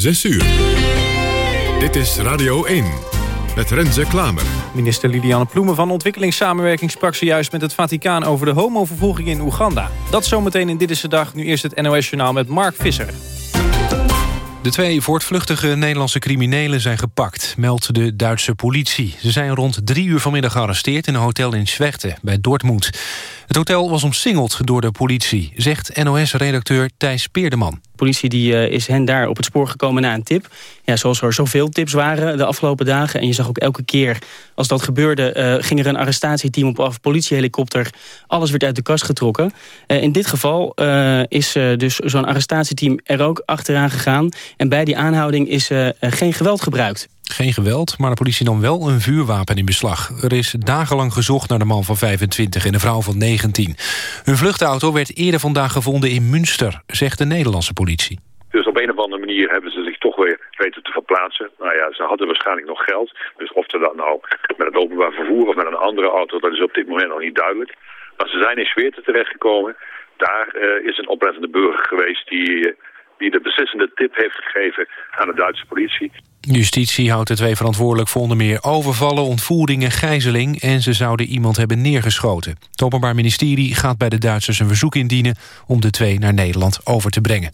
6 uur. Dit is Radio 1 met Renze Klamer. Minister Liliane Ploemen van Ontwikkelingssamenwerking sprak zojuist met het Vaticaan over de homovervolging in Oeganda. Dat zometeen in Dit is de Dag. Nu eerst het NOS-journaal met Mark Visser. De twee voortvluchtige Nederlandse criminelen zijn gepakt, meldt de Duitse politie. Ze zijn rond drie uur vanmiddag gearresteerd in een hotel in Zwechte, bij Dortmund. Het hotel was omsingeld door de politie, zegt NOS-redacteur Thijs Peerdeman. De politie die, uh, is hen daar op het spoor gekomen na een tip. Ja, zoals er zoveel tips waren de afgelopen dagen. En je zag ook elke keer als dat gebeurde... Uh, ging er een arrestatieteam op af, politiehelikopter. Alles werd uit de kast getrokken. Uh, in dit geval is dus zo'n arrestatieteam er ook achteraan gegaan. En bij die aanhouding is geen geweld gebruikt. Geen geweld, maar de politie nam wel een vuurwapen in beslag. Er is dagenlang gezocht naar de man van 25 en de vrouw van 19. Hun vluchtauto werd eerder vandaag gevonden in Münster, zegt de Nederlandse politie. Dus op een of andere manier hebben ze zich toch weer weten te verplaatsen. Nou ja, ze hadden waarschijnlijk nog geld. Dus of ze dat nou met het openbaar vervoer of met een andere auto... dat is op dit moment nog niet duidelijk. Maar ze zijn in Zweerte terechtgekomen. Daar uh, is een oplettende burger geweest die... Uh, die de beslissende tip heeft gegeven aan de Duitse politie. Justitie houdt de twee verantwoordelijk voor onder meer overvallen, ontvoering en gijzeling... en ze zouden iemand hebben neergeschoten. Het Openbaar Ministerie gaat bij de Duitsers een verzoek indienen... om de twee naar Nederland over te brengen.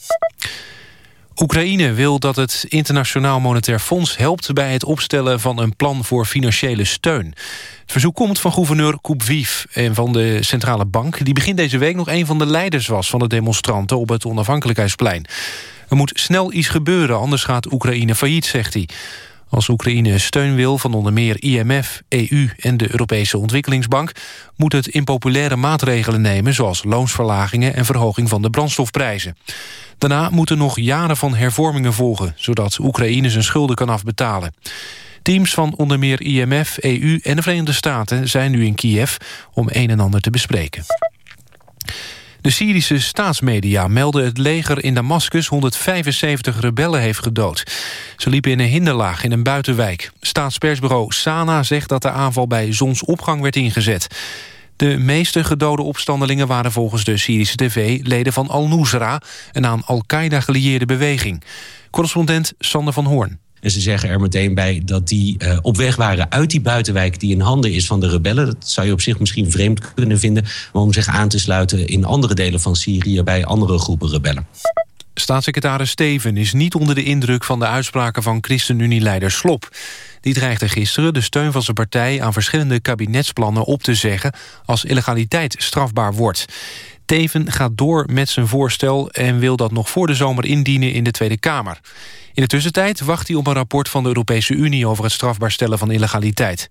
Oekraïne wil dat het Internationaal Monetair Fonds helpt... bij het opstellen van een plan voor financiële steun. Het verzoek komt van gouverneur Kubviv en van de Centrale Bank... die begin deze week nog een van de leiders was van de demonstranten... op het onafhankelijkheidsplein. Er moet snel iets gebeuren, anders gaat Oekraïne failliet, zegt hij. Als Oekraïne steun wil van onder meer IMF, EU en de Europese Ontwikkelingsbank... moet het impopulaire maatregelen nemen... zoals loonsverlagingen en verhoging van de brandstofprijzen. Daarna moeten nog jaren van hervormingen volgen... zodat Oekraïne zijn schulden kan afbetalen. Teams van onder meer IMF, EU en de Verenigde Staten zijn nu in Kiev... om een en ander te bespreken. De Syrische staatsmedia melden het leger in Damascus 175 rebellen heeft gedood. Ze liepen in een hinderlaag in een buitenwijk. Staatspersbureau Sana zegt dat de aanval bij zonsopgang werd ingezet. De meeste gedode opstandelingen waren volgens de Syrische tv... leden van Al-Nusra, een aan Al-Qaeda gelieerde beweging. Correspondent Sander van Hoorn. En ze zeggen er meteen bij dat die uh, op weg waren uit die buitenwijk die in handen is van de rebellen. Dat zou je op zich misschien vreemd kunnen vinden, om zich aan te sluiten in andere delen van Syrië bij andere groepen rebellen. Staatssecretaris Steven is niet onder de indruk van de uitspraken van ChristenUnie-leider Slop. Die dreigde gisteren de steun van zijn partij aan verschillende kabinetsplannen op te zeggen als illegaliteit strafbaar wordt. Teven gaat door met zijn voorstel en wil dat nog voor de zomer indienen in de Tweede Kamer. In de tussentijd wacht hij op een rapport van de Europese Unie... over het strafbaar stellen van illegaliteit.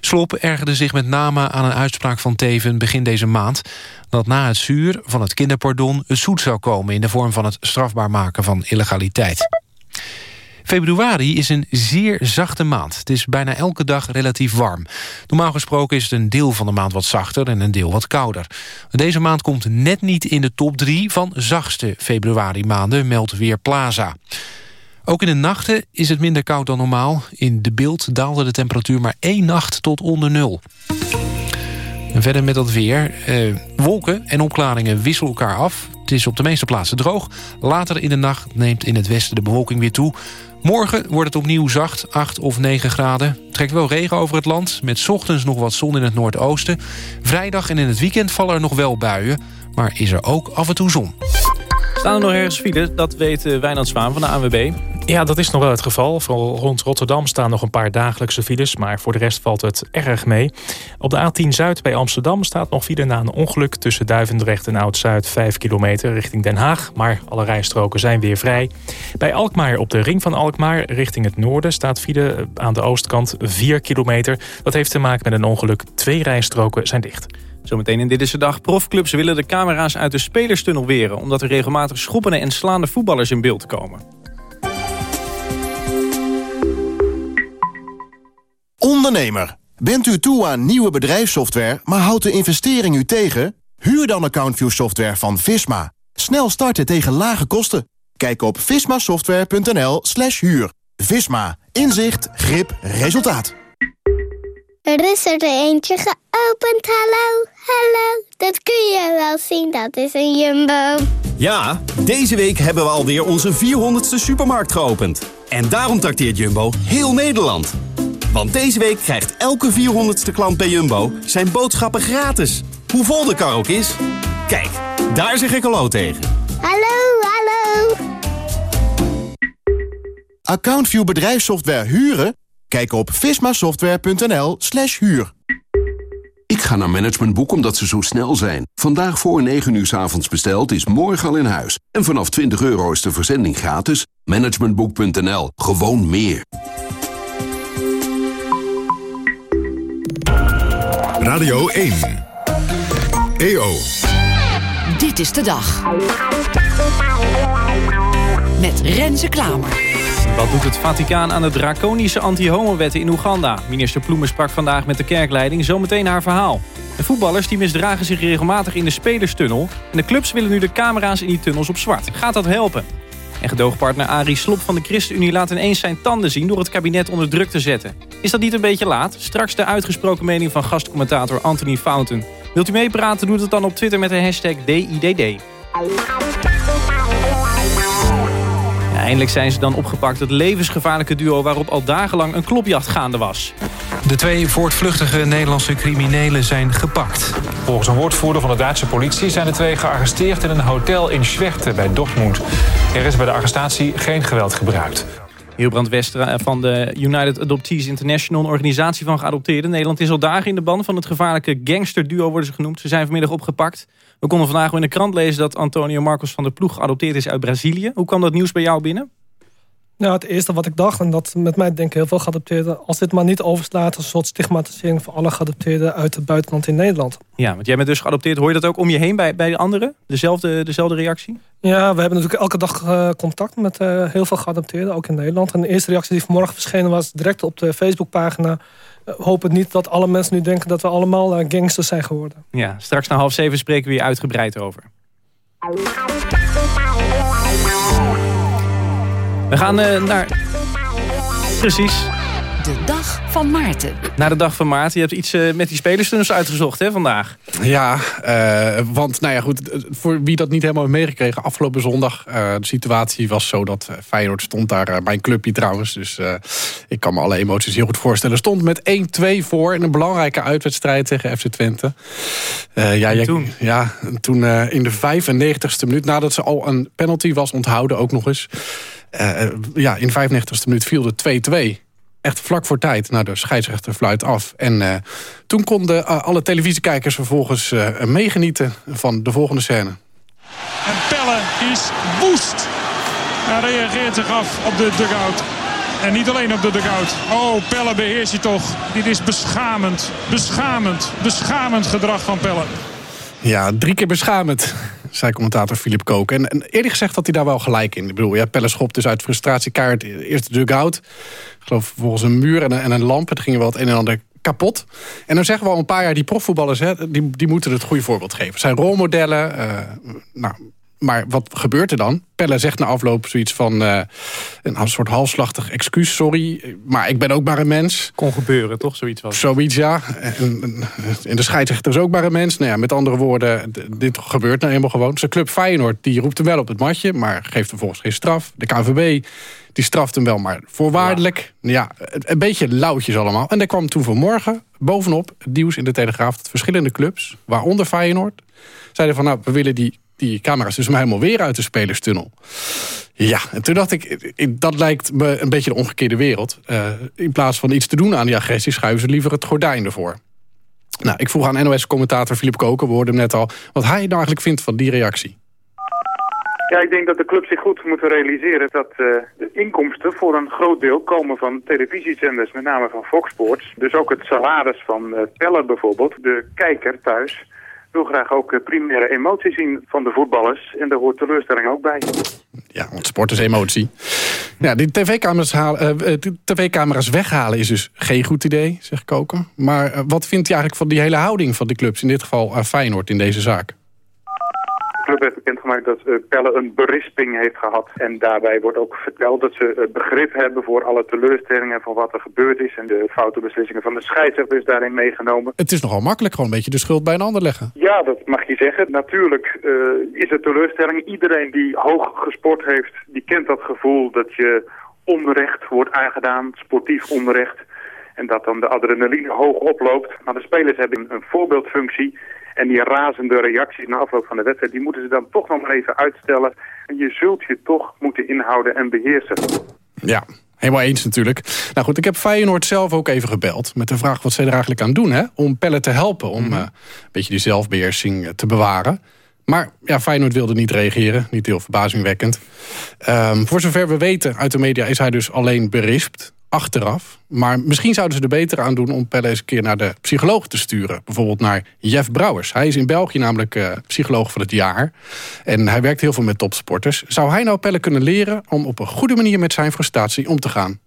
Slop ergerde zich met name aan een uitspraak van Teven begin deze maand... dat na het zuur van het kinderpardon het zoet zou komen... in de vorm van het strafbaar maken van illegaliteit. Februari is een zeer zachte maand. Het is bijna elke dag relatief warm. Normaal gesproken is het een deel van de maand wat zachter en een deel wat kouder. Deze maand komt net niet in de top 3 van zachtste februari maanden, meldt Weerplaza. Ook in de nachten is het minder koud dan normaal. In de beeld daalde de temperatuur maar één nacht tot onder nul. En verder met dat weer. Eh, wolken en opklaringen wisselen elkaar af. Het is op de meeste plaatsen droog. Later in de nacht neemt in het westen de bewolking weer toe. Morgen wordt het opnieuw zacht, 8 of 9 graden. Trekt wel regen over het land, met ochtends nog wat zon in het noordoosten. Vrijdag en in het weekend vallen er nog wel buien, maar is er ook af en toe zon. Staan er nog ergens files? Dat weet Wijnand Zwaan van de ANWB. Ja, dat is nog wel het geval. Vooral rond Rotterdam staan nog een paar dagelijkse files... maar voor de rest valt het erg mee. Op de A10 Zuid bij Amsterdam staat nog file na een ongeluk... tussen Duivendrecht en Oud-Zuid 5 kilometer richting Den Haag. Maar alle rijstroken zijn weer vrij. Bij Alkmaar op de ring van Alkmaar richting het noorden... staat file aan de oostkant 4 kilometer. Dat heeft te maken met een ongeluk. Twee rijstroken zijn dicht. Zometeen in Dit is de Dag. Profclubs willen de camera's uit de spelerstunnel weren... omdat er regelmatig schoppende en slaande voetballers in beeld komen. Ondernemer, bent u toe aan nieuwe bedrijfssoftware... maar houdt de investering u tegen? Huur dan AccountView software van Visma. Snel starten tegen lage kosten. Kijk op vismasoftware.nl slash huur. Visma. Inzicht, grip, resultaat. Er is er eentje geopend, hallo, hallo. Dat kun je wel zien, dat is een jumbo. Ja, deze week hebben we alweer onze 400ste supermarkt geopend. En daarom trakteert Jumbo heel Nederland. Want deze week krijgt elke 400ste klant bij Jumbo zijn boodschappen gratis. Hoe vol de kar ook is. Kijk, daar zeg ik hallo tegen. Hallo, hallo. Accountview bedrijfssoftware huren? Kijk op vismasoftware.nl slash huur. Ik ga naar Managementboek omdat ze zo snel zijn. Vandaag voor 9 uur s avonds besteld is morgen al in huis. En vanaf 20 euro is de verzending gratis. Managementboek.nl. Gewoon meer. Radio 1. EO. Dit is de dag. Met Renze Klamer. Wat doet het Vaticaan aan de draconische anti-homo-wetten in Oeganda? Minister Ploemen sprak vandaag met de kerkleiding. Zometeen haar verhaal. De voetballers die misdragen zich regelmatig in de spelerstunnel. En de clubs willen nu de camera's in die tunnels op zwart. Gaat dat helpen? En gedoogpartner Arie Slop van de ChristenUnie laat ineens zijn tanden zien... door het kabinet onder druk te zetten. Is dat niet een beetje laat? Straks de uitgesproken mening van gastcommentator Anthony Fountain. Wilt u meepraten? Doe het dan op Twitter met de hashtag DIDD. Eindelijk zijn ze dan opgepakt. Het levensgevaarlijke duo waarop al dagenlang een klopjacht gaande was. De twee voortvluchtige Nederlandse criminelen zijn gepakt. Volgens een woordvoerder van de Duitse politie zijn de twee gearresteerd in een hotel in Schwerte bij Dortmund. Er is bij de arrestatie geen geweld gebruikt. Hilbrand Westra van de United Adoptees International, een organisatie van geadopteerden. Nederland is al dagen in de ban van het gevaarlijke gangsterduo worden ze genoemd. Ze zijn vanmiddag opgepakt. We konden vandaag in de krant lezen dat Antonio Marcos van der Ploeg geadopteerd is uit Brazilië. Hoe kwam dat nieuws bij jou binnen? Nou, het eerste wat ik dacht, en dat met mij denken heel veel geadopteerden... als dit maar niet overslaat als een soort stigmatisering... voor alle geadopteerden uit het buitenland in Nederland. Ja, want jij bent dus geadopteerd. Hoor je dat ook om je heen bij, bij de anderen? Dezelfde, dezelfde reactie? Ja, we hebben natuurlijk elke dag uh, contact met uh, heel veel geadopteerden, ook in Nederland. En de eerste reactie die vanmorgen verschenen was direct op de Facebookpagina... Hoop het niet dat alle mensen nu denken dat we allemaal gangsters zijn geworden. Ja, straks na half zeven spreken we hier uitgebreid over. We gaan uh, naar... Precies. De dag van Maarten. Naar de dag van Maarten. Je hebt iets uh, met die spelerstunnels uitgezocht hè, vandaag. Ja, uh, want nou ja, goed, voor wie dat niet helemaal heeft meegekregen... afgelopen zondag, de situatie was zo dat Feyenoord stond daar... mijn clubje trouwens, dus ik kan me alle emoties heel goed voorstellen... stond met 1-2 voor in een belangrijke uitwedstrijd tegen FC Twente. ja, ja, toen? Ja, toen in de 95ste minuut, nadat ze al een penalty was onthouden... ook nog eens... Uh, ja, in de 95e minuut viel de 2-2. Echt vlak voor tijd. Nou, de scheidsrechter fluit af. En uh, toen konden uh, alle televisiekijkers vervolgens meegenieten van de volgende scène. En Pelle is woest. Hij reageert zich af op de dugout. En niet alleen op de dugout. Oh, Pelle beheers je toch. Dit is beschamend, beschamend, beschamend gedrag van Pelle. Ja, drie keer beschamend, zei commentator Philip Kook. En, eerlijk gezegd had hij daar wel gelijk in. Ik bedoel, ja, Pelle schopt dus uit frustratie kaart eerst de dugout. Ik geloof volgens een muur en een, en een lamp. Het ging wel het een en ander kapot. En dan zeggen we al een paar jaar, die profvoetballers... Hè, die, die moeten het goede voorbeeld geven. Het zijn rolmodellen. Uh, nou, maar wat gebeurt er dan? Pelle zegt na afloop zoiets van... Uh, een soort halfslachtig excuus, sorry. Maar ik ben ook maar een mens. Kon gebeuren, toch? Zoiets was Zoiets, ja. En, en de scheidsrechter is ook maar een mens. Nou ja, met andere woorden, dit gebeurt nou eenmaal gewoon. Zijn club Feyenoord, die roept hem wel op het matje... maar geeft vervolgens geen straf. De KVB, die straft hem wel, maar voorwaardelijk. Ja, ja een beetje lauwtjes allemaal. En er kwam toen vanmorgen bovenop het nieuws in de Telegraaf... dat verschillende clubs, waaronder Feyenoord... zeiden van, nou, we willen die die camera's dus maar helemaal weer uit de spelerstunnel. Ja, en toen dacht ik, dat lijkt me een beetje de omgekeerde wereld. Uh, in plaats van iets te doen aan die agressie... schuiven ze liever het gordijn ervoor. Nou, ik vroeg aan NOS-commentator Filip Koken, we net al... wat hij nou eigenlijk vindt van die reactie. Ja, ik denk dat de clubs zich goed moeten realiseren dat uh, de inkomsten voor een groot deel komen van televisiezenders, met name van Fox Sports. Dus ook het salaris van uh, Teller bijvoorbeeld, de kijker thuis wil graag ook eh, primaire emotie zien van de voetballers. En daar hoort teleurstelling ook bij. Ja, want sport is emotie. Ja, die tv-camera's uh, tv weghalen is dus geen goed idee, zegt Koken. Maar wat vindt hij eigenlijk van die hele houding van de clubs? In dit geval Feyenoord in deze zaak. Club heeft bekendgemaakt dat uh, Pelle een berisping heeft gehad. En daarbij wordt ook verteld dat ze begrip hebben voor alle teleurstellingen van wat er gebeurd is. En de foute beslissingen van de scheidsrechter is daarin meegenomen. Het is nogal makkelijk gewoon een beetje de schuld bij een ander leggen. Ja, dat mag je zeggen. Natuurlijk is het teleurstelling. Iedereen die hoog gesport heeft, die kent dat gevoel dat je onrecht wordt aangedaan, sportief onrecht. En dat dan de adrenaline hoog oploopt. Maar de spelers hebben een voorbeeldfunctie. En die razende reacties na afloop van de wedstrijd... die moeten ze dan toch nog maar even uitstellen. En je zult je toch moeten inhouden en beheersen. Ja, Helemaal eens natuurlijk. Nou goed, ik heb Feyenoord zelf ook even gebeld... met de vraag wat zij er eigenlijk aan doen, hè? Om Pelle te helpen, om mhm. eh, een beetje die zelfbeheersing eh, te bewaren. Maar ja, Feyenoord wilde niet reageren. Niet heel verbazingwekkend. Um, voor zover we weten uit de media is hij dus alleen berispt. Achteraf. Maar misschien zouden ze er beter aan doen om Pelle eens een keer naar de psycholoog te sturen. Bijvoorbeeld naar Jeff Brouwers. Hij is in België namelijk uh, psycholoog van het jaar. En hij werkt heel veel met topsporters. Zou hij nou Pelle kunnen leren om op een goede manier met zijn frustratie om te gaan?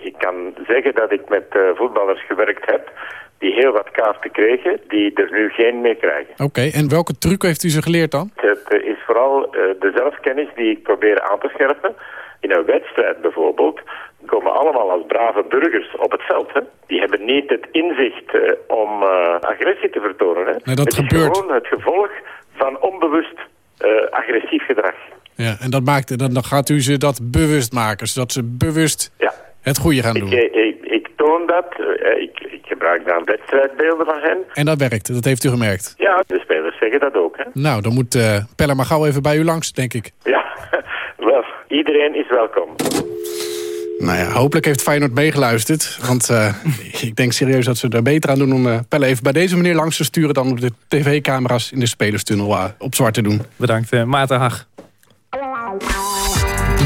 ik kan zeggen dat ik met uh, voetballers gewerkt heb die heel wat kaarten kregen, die er nu geen meer krijgen. Oké, en welke truc heeft u ze geleerd dan? Het eh, is vooral uh, de zelfkennis die ik probeer aan te scherpen. In een wedstrijd bijvoorbeeld komen allemaal als brave burgers op het veld. Hè. Die hebben niet het inzicht uh, om agressie te vertonen. Hè. Nee, dat het gebeurt. is gewoon het gevolg van onbewust agressief gedrag. Ja, en dat maakt, dan, dan gaat u ze dat bewust maken, zodat ze bewust ja. het goede gaan doen. Ik, ik, ik toon dat, ik, gebruik dan wedstrijdbeelden van hen. En dat werkt, dat heeft u gemerkt? Ja, de spelers zeggen dat ook. Hè? Nou, dan moet uh, Pelle maar gauw even bij u langs, denk ik. Ja, wel, iedereen is welkom. Nou ja, hopelijk heeft Feyenoord meegeluisterd. Want uh, ik denk serieus dat ze er beter aan doen om uh, Pelle even bij deze meneer langs te sturen... dan op de tv-camera's in de spelerstunnel uh, op zwart te doen. Bedankt, Maarten Hag.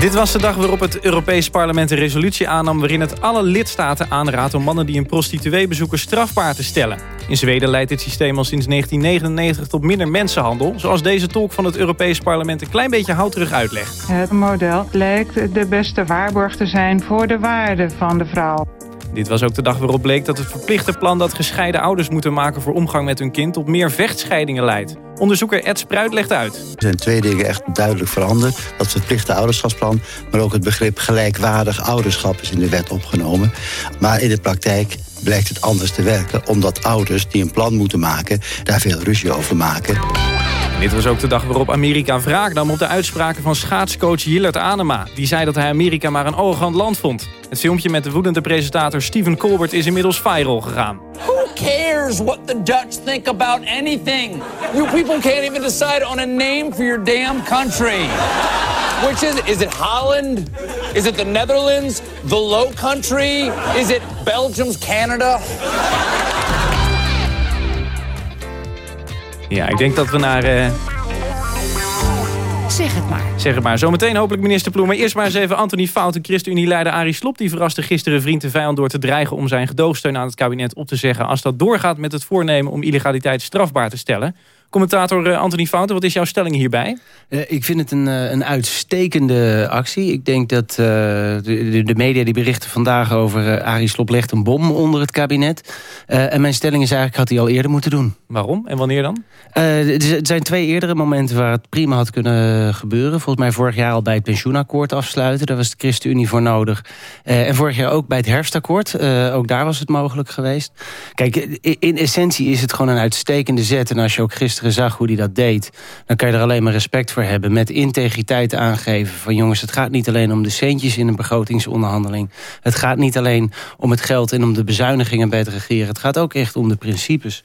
Dit was de dag waarop het Europees Parlement een resolutie aannam... waarin het alle lidstaten aanraadt om mannen die een prostituee bezoeken strafbaar te stellen. In Zweden leidt dit systeem al sinds 1999 tot minder mensenhandel... zoals deze tolk van het Europees Parlement een klein beetje houterig uitlegt. Het model lijkt de beste waarborg te zijn voor de waarde van de vrouw. Dit was ook de dag waarop bleek dat het verplichte plan dat gescheiden ouders moeten maken voor omgang met hun kind tot meer vechtscheidingen leidt. Onderzoeker Ed Spruit legt uit. Er zijn twee dingen echt duidelijk veranderd. Dat verplichte ouderschapsplan, maar ook het begrip gelijkwaardig ouderschap is in de wet opgenomen. Maar in de praktijk blijkt het anders te werken, omdat ouders die een plan moeten maken, daar veel ruzie over maken. Dit was ook de dag waarop Amerika wraak nam op de uitspraken van schaatscoach Jillard Anema. Die zei dat hij Amerika maar een arrogant land vond. Het filmpje met de woedende presentator Stephen Colbert is inmiddels viral gegaan. Who cares what the Dutch think about anything? You people can't even decide on a name for your damn country. Which is? Is it Holland? Is it the Netherlands? The Low Country? Is it Belgium's Canada? Ja, ik denk dat we naar... Uh... Zeg het maar. Zeg het maar. Zometeen hopelijk minister Ploem. Maar eerst maar eens even Anthony Fout, ChristenUnie-leider Arie Slob. Die verraste gisteren vriend en vijand door te dreigen... om zijn gedoogsteun aan het kabinet op te zeggen... als dat doorgaat met het voornemen om illegaliteit strafbaar te stellen. Commentator eh, Anthony Fouten, wat is jouw stelling hierbij? Uh, ik vind het een, uh, een uitstekende actie. Ik denk dat uh, de, de, media die berichten vandaag over Arie Slob legt een bom onder het kabinet. en mijn stelling is eigenlijk, had hij al eerder moeten doen. Waarom? En wanneer dan? er zijn twee eerdere momenten waar het prima had kunnen gebeuren. Volgens mij vorig jaar al bij het pensioenakkoord afsluiten. Daar was de ChristenUnie voor nodig. en vorig jaar ook bij het herfstakkoord. ook daar was het mogelijk geweest. Kijk, in essentie is het gewoon een uitstekende zet. En als je ook gisteren zag hoe hij dat deed... dan kan je er alleen maar respect voor hebben. Met integriteit aangeven van jongens, het gaat niet alleen om de centjes in een begrotingsonderhandeling. Het gaat niet alleen om het geld en om de bezuinigingen bij het regeren. Het gaat ook echt om de principes.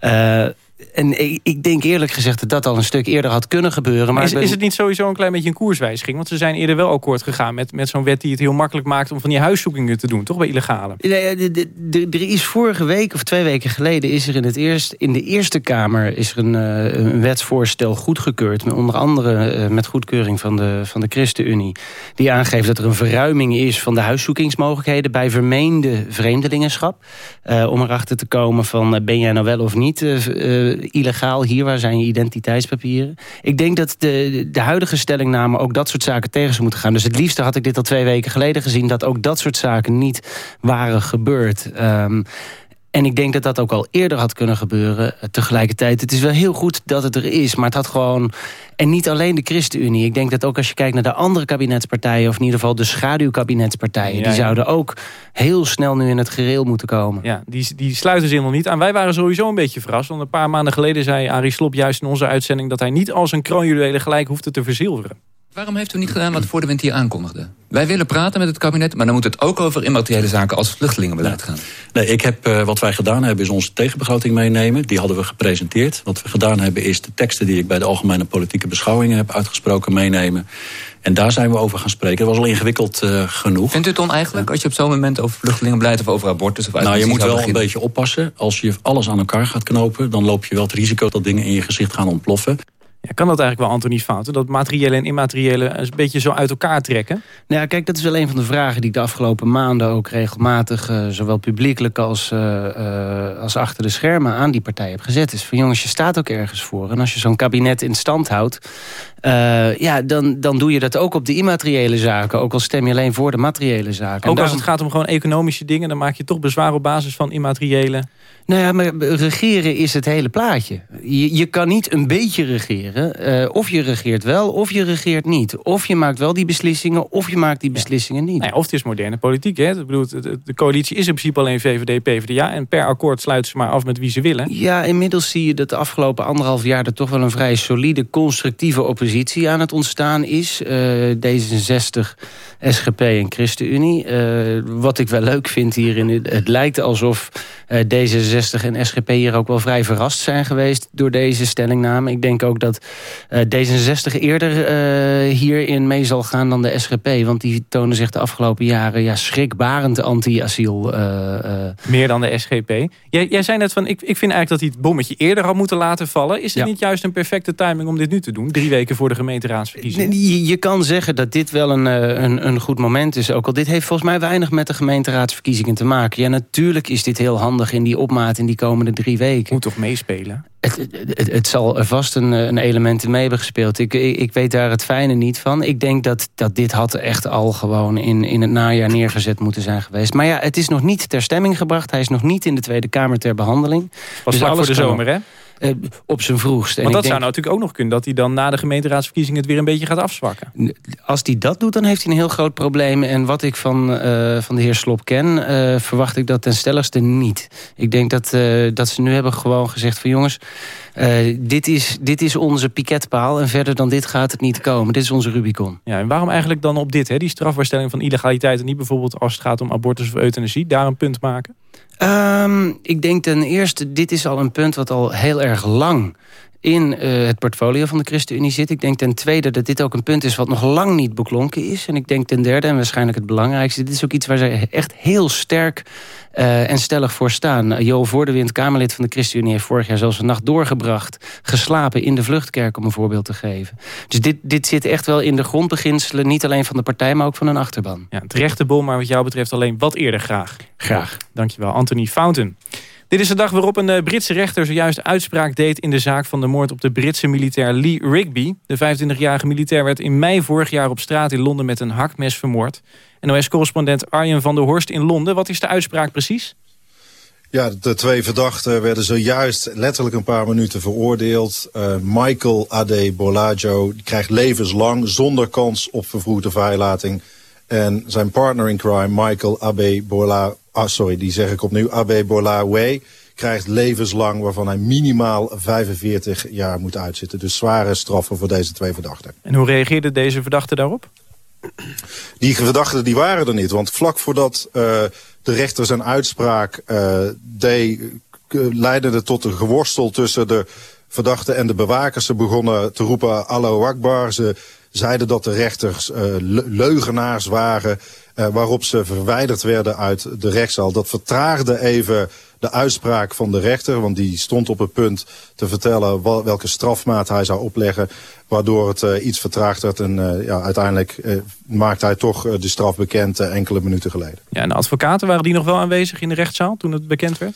Uh, en ik denk eerlijk gezegd dat dat al een stuk eerder had kunnen gebeuren. Maar is, is het niet sowieso een klein beetje een koerswijziging? Want ze zijn eerder wel akkoord gegaan met, met zo'n wet die het heel makkelijk maakt... om van die huiszoekingen te doen, toch bij illegale? Er is vorige week of twee weken geleden... is er in, het eerst, in de Eerste Kamer is er een, eh, een wetsvoorstel goedgekeurd. Met onder andere eh, met goedkeuring van de, van de ChristenUnie. Die aangeeft dat er een verruiming is van de huiszoekingsmogelijkheden... bij vermeende vreemdelingenschap. Uh, om erachter te komen van ben jij nou wel of niet... Uh, illegaal hier? Waar zijn je identiteitspapieren? Ik denk dat de, de huidige stellingname ook dat soort zaken tegen zou moeten gaan. Dus het liefste had ik dit al twee weken geleden gezien... dat ook dat soort zaken niet waren gebeurd. Um, En ik denk dat dat ook al eerder had kunnen gebeuren. Tegelijkertijd, het is wel heel goed dat het er is. Maar het had gewoon... En niet alleen de ChristenUnie. Ik denk dat ook als je kijkt naar de andere kabinetspartijen... of in ieder geval de schaduwkabinetspartijen... die zouden ook heel snel nu in het gereel moeten komen. Ja, die, die sluiten zich nog niet aan. Wij waren sowieso een beetje verrast. Want een paar maanden geleden zei Arie Slob juist in onze uitzending... dat hij niet als een kroonjuwelen gelijk hoefde te verzilveren. Waarom heeft u niet gedaan wat Voor de Wind hier aankondigde? Wij willen praten met het kabinet, maar dan moet het ook over immateriële zaken als vluchtelingenbeleid gaan. Nee, ik heb, uh, wat wij gedaan hebben is onze tegenbegroting meenemen. Die hadden we gepresenteerd. Wat we gedaan hebben is de teksten die ik bij de algemene politieke beschouwingen heb uitgesproken meenemen. En daar zijn we over gaan spreken. Dat was al ingewikkeld uh, genoeg. Vindt u het oneigenlijk als je op zo'n moment over vluchtelingenbeleid of over abortus of Nou, je moet wel een beetje oppassen. Als je alles aan elkaar gaat knopen, dan loop je wel het risico dat dingen in je gezicht gaan ontploffen. Kan dat eigenlijk wel, Anthony Fouten? Dat materiële en immateriële een beetje zo uit elkaar trekken? Nou ja, kijk, dat is wel een van de vragen die ik de afgelopen maanden ook regelmatig... Uh, zowel publiekelijk als, uh, uh, als achter de schermen aan die partij heb gezet. Is van jongens, je staat ook ergens voor. En als je zo'n kabinet in stand houdt... ja, dan, dan doe je dat ook op de immateriële zaken. Ook al stem je alleen voor de materiële zaken. Ook als het gaat om gewoon economische dingen... dan maak je toch bezwaar op basis van immateriële... Nou ja, maar regeren is het hele plaatje. Je, je kan niet een beetje regeren. Uh, of je regeert wel, of je regeert niet. Of je maakt wel die beslissingen, of je maakt die beslissingen niet. Nou ja, of het is moderne politiek. Hè? Ik bedoel, de coalitie is in principe alleen VVD, PvdA. En per akkoord sluiten ze maar af met wie ze willen. Ja, inmiddels zie je dat de afgelopen anderhalf jaar... er toch wel een vrij solide, constructieve oppositie aan het ontstaan is. Uh, D66, SGP en ChristenUnie. Uh, wat ik wel leuk vind hierin, het lijkt alsof D66 en SGP hier ook wel vrij verrast zijn geweest door deze stellingname. Ik denk ook dat uh, D66 eerder hierin mee zal gaan dan de SGP. Want die tonen zich de afgelopen jaren ja, schrikbarend anti-asiel. Meer dan de SGP. Jij, jij zei net van, ik, ik vind eigenlijk dat hij het bommetje eerder had moeten laten vallen. Is het ja. niet juist een perfecte timing om dit nu te doen? Drie weken voor de gemeenteraadsverkiezingen. Je, je kan zeggen dat dit wel een, een, een goed moment is. Ook al dit heeft volgens mij weinig met de gemeenteraadsverkiezingen te maken. Ja, natuurlijk is dit heel handig in die opmaat in die komende drie weken. Moet toch meespelen? Het, het, het, zal er vast een, een element in mee hebben gespeeld. Ik, ik, weet daar het fijne niet van. Ik denk dat, dat dit had echt al gewoon in, in het najaar neergezet moeten zijn geweest. Maar ja, het is nog niet ter stemming gebracht. Hij is nog niet in de Tweede Kamer ter behandeling. Was dus voor de zomer, hè? Uh, op zijn vroegst. Want dat denk, zou nou natuurlijk ook nog kunnen... dat hij dan na de gemeenteraadsverkiezingen het weer een beetje gaat afzwakken. Als hij dat doet, dan heeft hij een heel groot probleem. En wat ik van, uh, van de heer Slop ken, uh, verwacht ik dat ten stelligste niet. Ik denk dat, dat ze nu hebben gewoon gezegd van jongens... dit, is, dit is onze piketpaal en verder dan dit gaat het niet komen. Dit is onze Rubicon. Ja, en waarom eigenlijk dan op dit, hè, die strafbaarstelling van illegaliteit... en niet bijvoorbeeld als het gaat om abortus of euthanasie... daar een punt maken? Um, ik denk ten eerste, dit is al een punt wat al heel erg lang in uh, het portfolio van de ChristenUnie zit. Ik denk ten tweede dat dit ook een punt is wat nog lang niet beklonken is. En ik denk ten derde, en waarschijnlijk het belangrijkste... dit is ook iets waar zij echt heel sterk uh, en stellig voor staan. Uh, Jo Voordewind, Kamerlid van de ChristenUnie... heeft vorig jaar zelfs een nacht doorgebracht... geslapen in de vluchtkerk, om een voorbeeld te geven. Dus dit, dit zit echt wel in de grondbeginselen... niet alleen van de partij, maar ook van een achterban. Ja, terechte bol, maar wat jou betreft alleen wat eerder graag. Graag. Dankjewel, Anthony Fountain. Dit is de dag waarop een Britse rechter zojuist uitspraak deed... in de zaak van de moord op de Britse militair Lee Rigby. De 25-jarige militair werd in mei vorig jaar op straat in Londen... met een hakmes vermoord. NOS-correspondent Arjen van der Horst in Londen. Wat is de uitspraak precies? Ja, de twee verdachten werden zojuist letterlijk een paar minuten veroordeeld. Uh, Michael Ade Bolajo krijgt levenslang zonder kans op vervroegde vrijlating. En zijn partner in crime, Michael Abe Bola, ah, sorry, die zeg ik opnieuw, Abe Bolawe, krijgt levenslang waarvan hij minimaal 45 jaar moet uitzitten. Dus zware straffen voor deze twee verdachten. En hoe reageerde deze verdachte daarop? Die verdachten die waren er niet, want vlak voordat uh, de rechter zijn uitspraak uh, deed, leidde het tot een geworstel tussen de verdachten en de bewakers. Ze begonnen te roepen Allahu Akbar. Ze zeiden dat de rechters leugenaars waren... Uh, waarop ze verwijderd werden uit de rechtszaal. Dat vertraagde even de uitspraak van de rechter... want die stond op het punt te vertellen welke strafmaat hij zou opleggen... waardoor het uh, iets vertraagd werd en ja, uiteindelijk maakte hij toch de straf bekend enkele minuten geleden. Ja, en de advocaten, waren die nog wel aanwezig in de rechtszaal toen het bekend werd?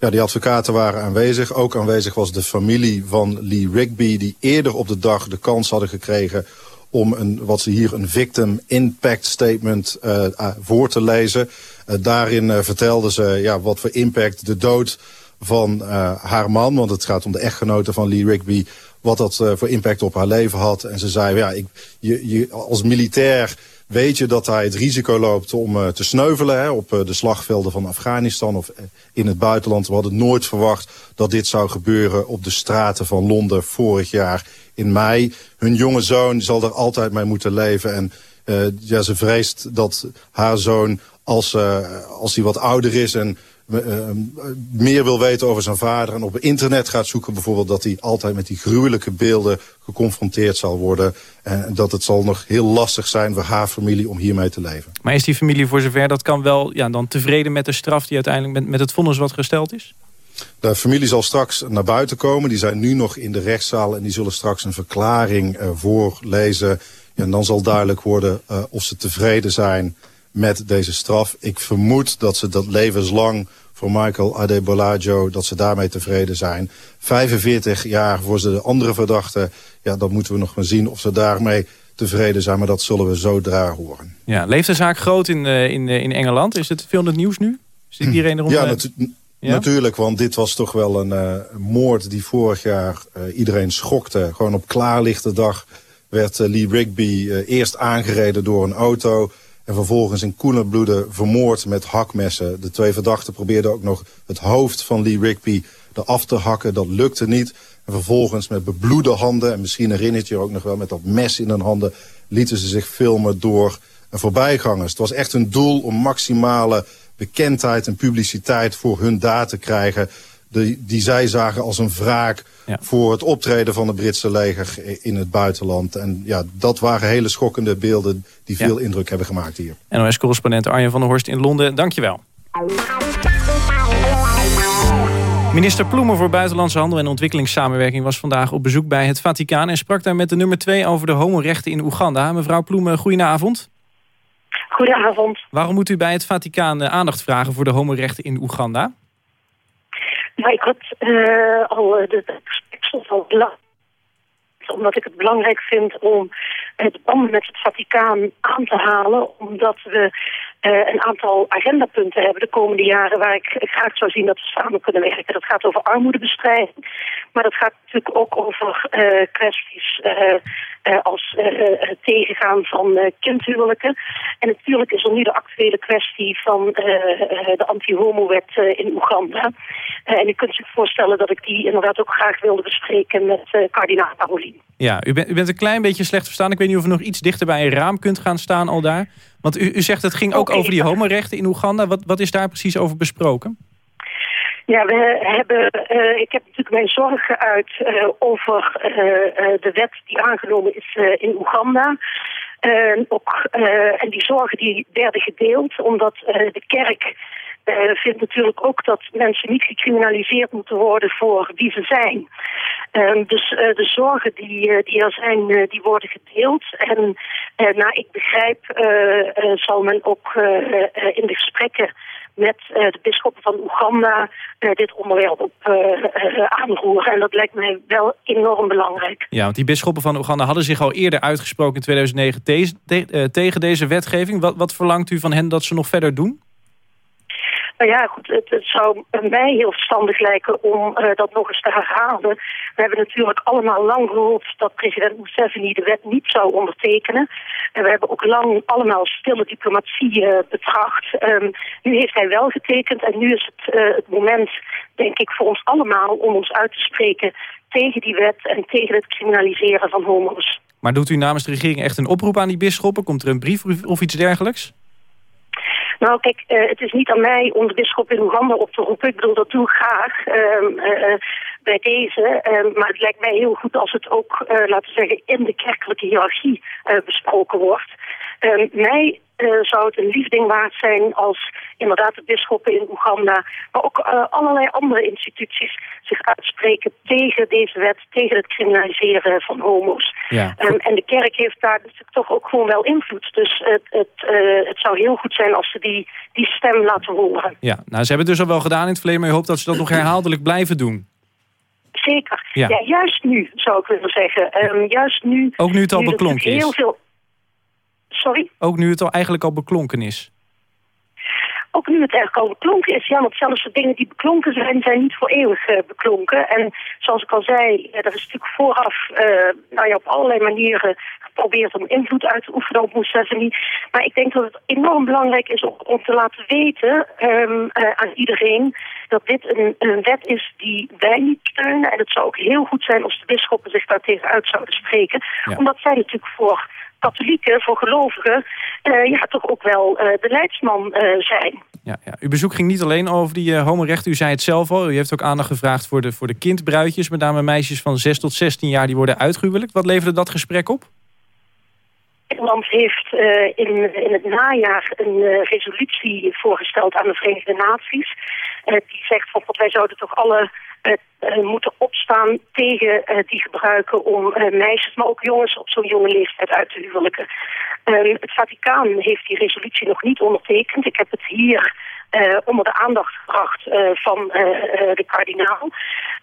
Ja, die advocaten waren aanwezig. Ook aanwezig was de familie van Lee Rigby... die eerder op de dag de kans hadden gekregen om een, wat ze hier een victim impact statement uh, voor te lezen. Uh, daarin vertelde ze ja, wat voor impact de dood van haar man... want het gaat om de echtgenote van Lee Rigby... wat dat voor impact op haar leven had. En ze zei, ja, ik, je, als militair weet je dat hij het risico loopt om te sneuvelen hè, op de slagvelden van Afghanistan of in het buitenland. We hadden nooit verwacht dat dit zou gebeuren op de straten van Londen vorig jaar in mei. Hun jonge zoon zal er altijd mee moeten leven en ja, ze vreest dat haar zoon als, als hij wat ouder is en uh, meer wil weten over zijn vader... en op internet gaat zoeken bijvoorbeeld... dat hij altijd met die gruwelijke beelden geconfronteerd zal worden. En dat het zal nog heel lastig zijn voor haar familie om hiermee te leven. Maar is die familie voor zover dat kan wel ja, dan tevreden met de straf... die uiteindelijk met, met het vonnis wat gesteld is? De familie zal straks naar buiten komen. Die zijn nu nog in de rechtszaal en die zullen straks een verklaring uh, voorlezen. En dan zal duidelijk worden uh, of ze tevreden zijn met deze straf. Ik vermoed dat ze dat levenslang voor Michael Adebolajo, dat ze daarmee tevreden zijn. 45 jaar voor ze de andere verdachten, ja, dan moeten we nog maar zien of ze daarmee tevreden zijn. Maar dat zullen we zodra horen. Ja, leeft de zaak groot in, uh, in, in Engeland? Is het veel in het nieuws nu? Zit iedereen eronder? Ja, natu natuurlijk, want dit was toch wel een uh, moord die vorig jaar uh, iedereen schokte. Gewoon op klaarlichte dag werd Lee Rigby eerst aangereden door een auto... En vervolgens in koele bloeden vermoord met hakmessen. De twee verdachten probeerden ook nog het hoofd van Lee Rigby eraf te hakken. Dat lukte niet. En vervolgens met bebloede handen, en misschien herinnert je je ook nog wel met dat mes in hun handen, lieten ze zich filmen door voorbijgangers. Het was echt een doel om maximale bekendheid en publiciteit voor hun daad te krijgen. Die, die zij zagen als een wraak ja. voor het optreden van het Britse leger in het buitenland. En ja, dat waren hele schokkende beelden die veel ja. indruk hebben gemaakt hier. NOS-correspondent Arjen van der Horst in Londen, dankjewel. Minister Ploemen voor Buitenlandse Handel en Ontwikkelingssamenwerking... was vandaag op bezoek bij het Vaticaan... en sprak daar met de nummer 2 over de homorechten in Oeganda. Mevrouw Ploemen, goedenavond. Goedenavond. Waarom moet u bij het Vaticaan aandacht vragen voor de homorechten in Oeganda? Nou, ik had uh, al de gesprek al belangrijk. Omdat ik het belangrijk vind om het band met het Vaticaan aan te halen. Omdat we uh, een aantal agendapunten hebben de komende jaren waar ik graag zou zien dat we samen kunnen werken. Dat gaat over armoedebestrijding, maar dat gaat natuurlijk ook over uh, kwesties uh, als het tegengaan van kindhuwelijken. En natuurlijk is er nu de actuele kwestie van de anti-homo-wet in Oeganda. en u kunt zich voorstellen dat ik die inderdaad ook graag wilde bespreken met kardinaal Parolin. Ja, u bent, u bent een klein beetje slecht verstaan. Ik weet niet of u nog iets dichter bij een raam kunt gaan staan al daar. Want u, u zegt het ging ook over die homorechten in Oeganda. Wat, wat is daar precies over besproken? Ja, we hebben, uh, ik heb natuurlijk mijn zorgen geuit uh, over uh, de wet die aangenomen is in Oeganda. ook, en die zorgen die werden gedeeld omdat de kerk uh, vindt natuurlijk ook dat mensen niet gecriminaliseerd moeten worden voor wie ze zijn. Uh, dus uh, de zorgen die, uh, die er zijn, die worden gedeeld. En nou, ik begrijp, zal men ook in de gesprekken met de bisschoppen van Oeganda dit onderwerp op aanroeren. En dat lijkt mij wel enorm belangrijk. Ja, want die bisschoppen van Oeganda hadden zich al eerder uitgesproken in 2009 te tegen deze wetgeving. Wat, wat verlangt u van hen dat ze nog verder doen? Nou ja, goed, het, het, zou mij heel verstandig lijken om uh, dat nog eens te herhalen. We hebben natuurlijk allemaal lang gehoord dat president Museveni de wet niet zou ondertekenen. En we hebben ook lang allemaal stille diplomatie uh, betracht. Um, nu heeft hij wel getekend en nu is het uh, het moment, denk ik, voor ons allemaal om ons uit te spreken tegen die wet en tegen het criminaliseren van homo's. Maar doet u namens de regering echt een oproep aan die bisschoppen? Komt er een brief of iets dergelijks? Nou, kijk, uh, het is niet aan mij om de bisschop in Oeganda op te roepen. Ik bedoel, dat doe ik graag uh, uh, bij deze. maar het lijkt mij heel goed als het ook, laten we zeggen, in de kerkelijke hiërarchie besproken wordt. mij uh, zou het een liefding waard zijn als inderdaad de bisschoppen in Oeganda, maar ook uh, allerlei andere instituties zich uitspreken tegen deze wet, tegen het criminaliseren van homo's. Ja. Um, en de kerk heeft daar natuurlijk toch ook gewoon wel invloed. Dus het, het, uh, het zou heel goed zijn als ze die, die stem laten horen. Ja, nou ze hebben het dus al wel gedaan in het verleden, maar je hoopt dat ze dat nog herhaaldelijk blijven doen. zeker. Ja. Ja. juist nu zou ik willen zeggen. Ehm, juist nu. Ook nu het al beklonken is. Heel veel... Sorry? Ook nu het al eigenlijk al beklonken is. Ook nu het eigenlijk al beklonken is. Ja, want zelfs de dingen die beklonken zijn, zijn niet voor eeuwig eh, beklonken. En zoals ik al zei, eh, er is natuurlijk vooraf eh, nou ja, op allerlei manieren geprobeerd om invloed uit te oefenen op Mousseveni. Maar ik denk dat het enorm belangrijk is om, om te laten weten ehm, eh, aan iedereen dat dit een, een wet is die wij niet steunen. En het zou ook heel goed zijn als de bisschoppen zich daar tegen uit zouden spreken. Ja. Omdat zij natuurlijk voor katholieken, voor gelovigen, eh, ja, toch ook wel eh, de leidsman eh, zijn. Ja, ja. Uw bezoek ging niet alleen over die uh, homorechten. U zei het zelf al. U heeft ook aandacht gevraagd voor de, voor de kindbruidjes. Met name meisjes van 6 tot 16 jaar die worden uitgehuwelijkt. Wat leverde dat gesprek op? Nederland heeft uh, in, in het najaar een uh, resolutie voorgesteld aan de Verenigde Naties. Uh, die zegt van, wij zouden toch alle moeten opstaan tegen die gebruiken om meisjes, maar ook jongens op zo'n jonge leeftijd uit te huwelijken. het Vaticaan heeft die resolutie nog niet ondertekend. Ik heb het hier uh, onder de aandacht gebracht van de kardinaal.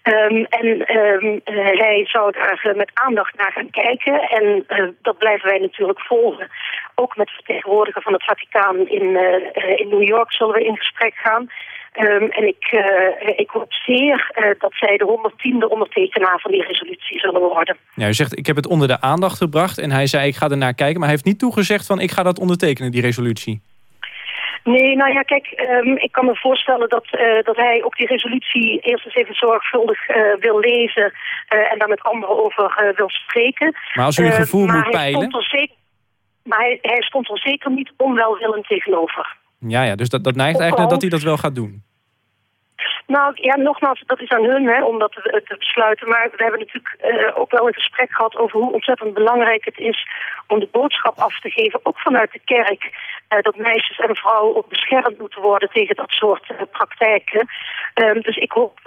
Um, en um, hij zou daar met aandacht naar gaan kijken. En dat blijven wij natuurlijk volgen. Ook met vertegenwoordiger van het Vaticaan in, in New York zullen we in gesprek gaan. Um, en ik, ik hoop zeer dat zij de 110e ondertekenaar van die resolutie zullen worden. Ja, u zegt, ik heb het onder de aandacht gebracht. En hij zei, ik ga er naar kijken. Maar hij heeft niet toegezegd van, ik ga dat ondertekenen, die resolutie. Nee, nou ja, kijk, um, ik kan me voorstellen dat, uh, dat hij ook die resolutie eerst eens even zorgvuldig uh, wil lezen uh, en daar met anderen over wil spreken. Maar als u een gevoel moet peilen... Zeker, maar hij, hij, stond er zeker niet onwelwillend tegenover. Ja, ja dus dat, dat neigt eigenlijk dat hij dat wel gaat doen. Nou ja, nogmaals, dat is aan hun hè, om dat te, te besluiten. Maar we hebben natuurlijk uh, ook wel een gesprek gehad over hoe ontzettend belangrijk het is om de boodschap af te geven, ook vanuit de kerk, dat meisjes en vrouwen ook beschermd moeten worden tegen dat soort uh, praktijken. Um, dus ik hoop,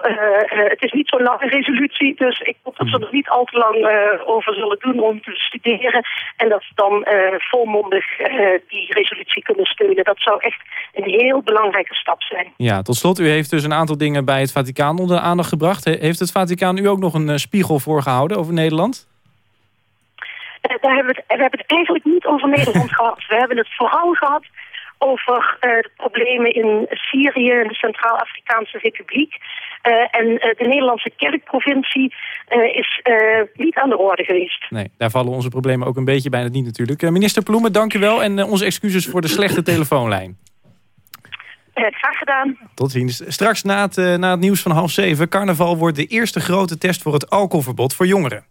het is niet zo'n lange resolutie, dus ik hoop dat ze er niet al te lang over zullen doen om te studeren. En dat ze dan volmondig die resolutie kunnen steunen. Dat zou echt een heel belangrijke stap zijn. Ja, tot slot, u heeft dus een aantal dingen bij het Vaticaan onder de aandacht gebracht. Heeft het Vaticaan u ook nog een spiegel voorgehouden over Nederland? Uh, daar hebben we, het, we hebben het eigenlijk niet over Nederland gehad. We hebben het vooral gehad over uh, de problemen in Syrië en de Centraal-Afrikaanse Republiek. en de Nederlandse kerkprovincie is niet aan de orde geweest. Nee, daar vallen onze problemen ook een beetje bij het niet natuurlijk. minister Ploemen, dank u wel en onze excuses voor de slechte telefoonlijn. Graag gedaan. Tot ziens. Straks na het, na het nieuws van half zeven... carnaval wordt de eerste grote test voor het alcoholverbod voor jongeren.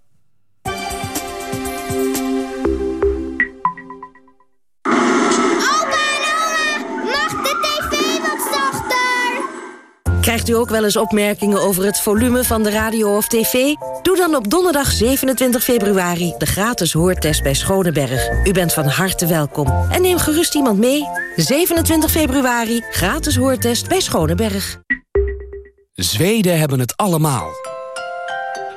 Krijgt u ook wel eens opmerkingen over het volume van de radio of tv? Doe dan op donderdag 27 februari de gratis hoortest bij Schoneberg. U bent van harte welkom. En neem gerust iemand mee. 27 februari, gratis hoortest bij Schoneberg. Zweden hebben het allemaal.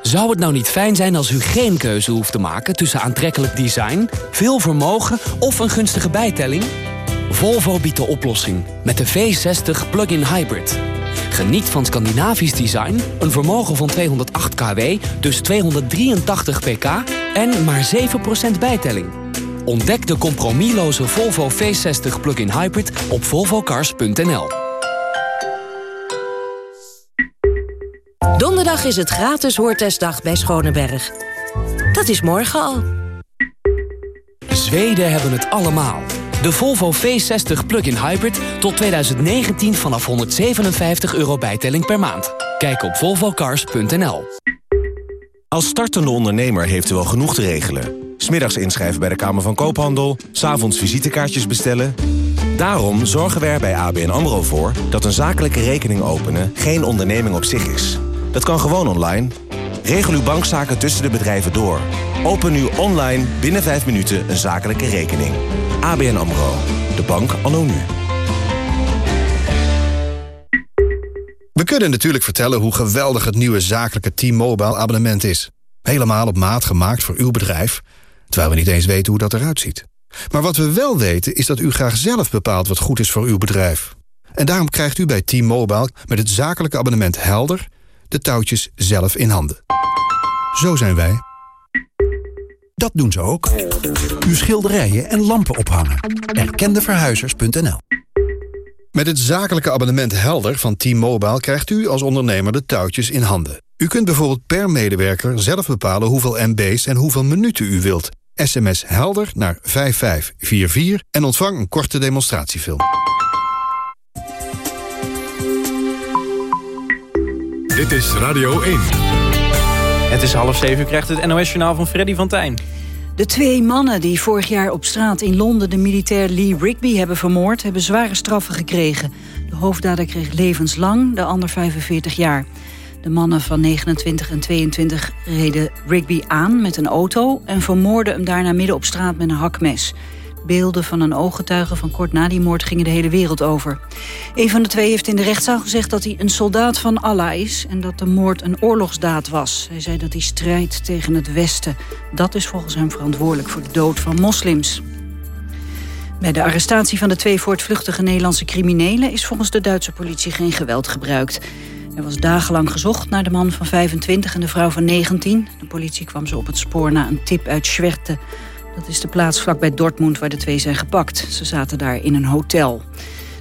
Zou het nou niet fijn zijn als u geen keuze hoeft te maken... tussen aantrekkelijk design, veel vermogen of een gunstige bijtelling? Volvo biedt de oplossing met de V60 Plug-in Hybrid... Geniet van Scandinavisch design, een vermogen van 208 kW, dus 283 pk en maar 7% bijtelling. Ontdek de compromisloze Volvo V60 plug-in hybrid op volvocars.nl. Donderdag is het gratis hoortestdag bij Schoneberg. Dat is morgen al. Zweden hebben het allemaal. De Volvo V60 plug-in hybrid tot 2019 vanaf 157 euro bijtelling per maand. Kijk op volvocars.nl. Als startende ondernemer heeft u wel genoeg te regelen. Smiddags inschrijven bij de Kamer van Koophandel, s'avonds visitekaartjes bestellen. Daarom zorgen we er bij ABN AMRO voor dat een zakelijke rekening openen geen onderneming op zich is. Dat kan gewoon online. Regel uw bankzaken tussen de bedrijven door. Open nu online binnen 5 minuten een zakelijke rekening. ABN AMRO. De bank anno nu. We kunnen natuurlijk vertellen hoe geweldig het nieuwe zakelijke T-Mobile abonnement is. Helemaal op maat gemaakt voor uw bedrijf, terwijl we niet eens weten hoe dat eruit ziet. Maar wat we wel weten is dat u graag zelf bepaalt wat goed is voor uw bedrijf. En daarom krijgt u bij T-Mobile met het zakelijke abonnement Helder... de touwtjes zelf in handen. Zo zijn wij. Dat doen ze ook. Uw schilderijen en lampen ophangen. Erkendeverhuizers.nl Met het zakelijke abonnement Helder van T-Mobile... krijgt u als ondernemer de touwtjes in handen. U kunt bijvoorbeeld per medewerker zelf bepalen... hoeveel MB's en hoeveel minuten u wilt. SMS Helder naar 5544 en ontvang een korte demonstratiefilm. Dit is Radio 1. Het is half zeven, u krijgt het NOS-journaal van Freddy van Tijn. De twee mannen die vorig jaar op straat in Londen de militair Lee Rigby hebben vermoord... hebben zware straffen gekregen. De hoofddader kreeg levenslang, de ander 45 jaar. De mannen van 29 en 22 reden Rigby aan met een auto... en vermoorden hem daarna midden op straat met een hakmes. Beelden van een ooggetuige van kort na die moord gingen de hele wereld over. Een van de twee heeft in de rechtszaal gezegd dat hij een soldaat van Allah is... en dat de moord een oorlogsdaad was. Hij zei dat hij strijdt tegen het Westen. Dat is volgens hem verantwoordelijk voor de dood van moslims. Bij de arrestatie van de twee voortvluchtige Nederlandse criminelen... is volgens de Duitse politie geen geweld gebruikt. Er was dagenlang gezocht naar de man van 25 en de vrouw van 19. De politie kwam ze op het spoor na een tip uit Schwerte. Dat is de plaats vlakbij Dortmund waar de twee zijn gepakt. Ze zaten daar in een hotel.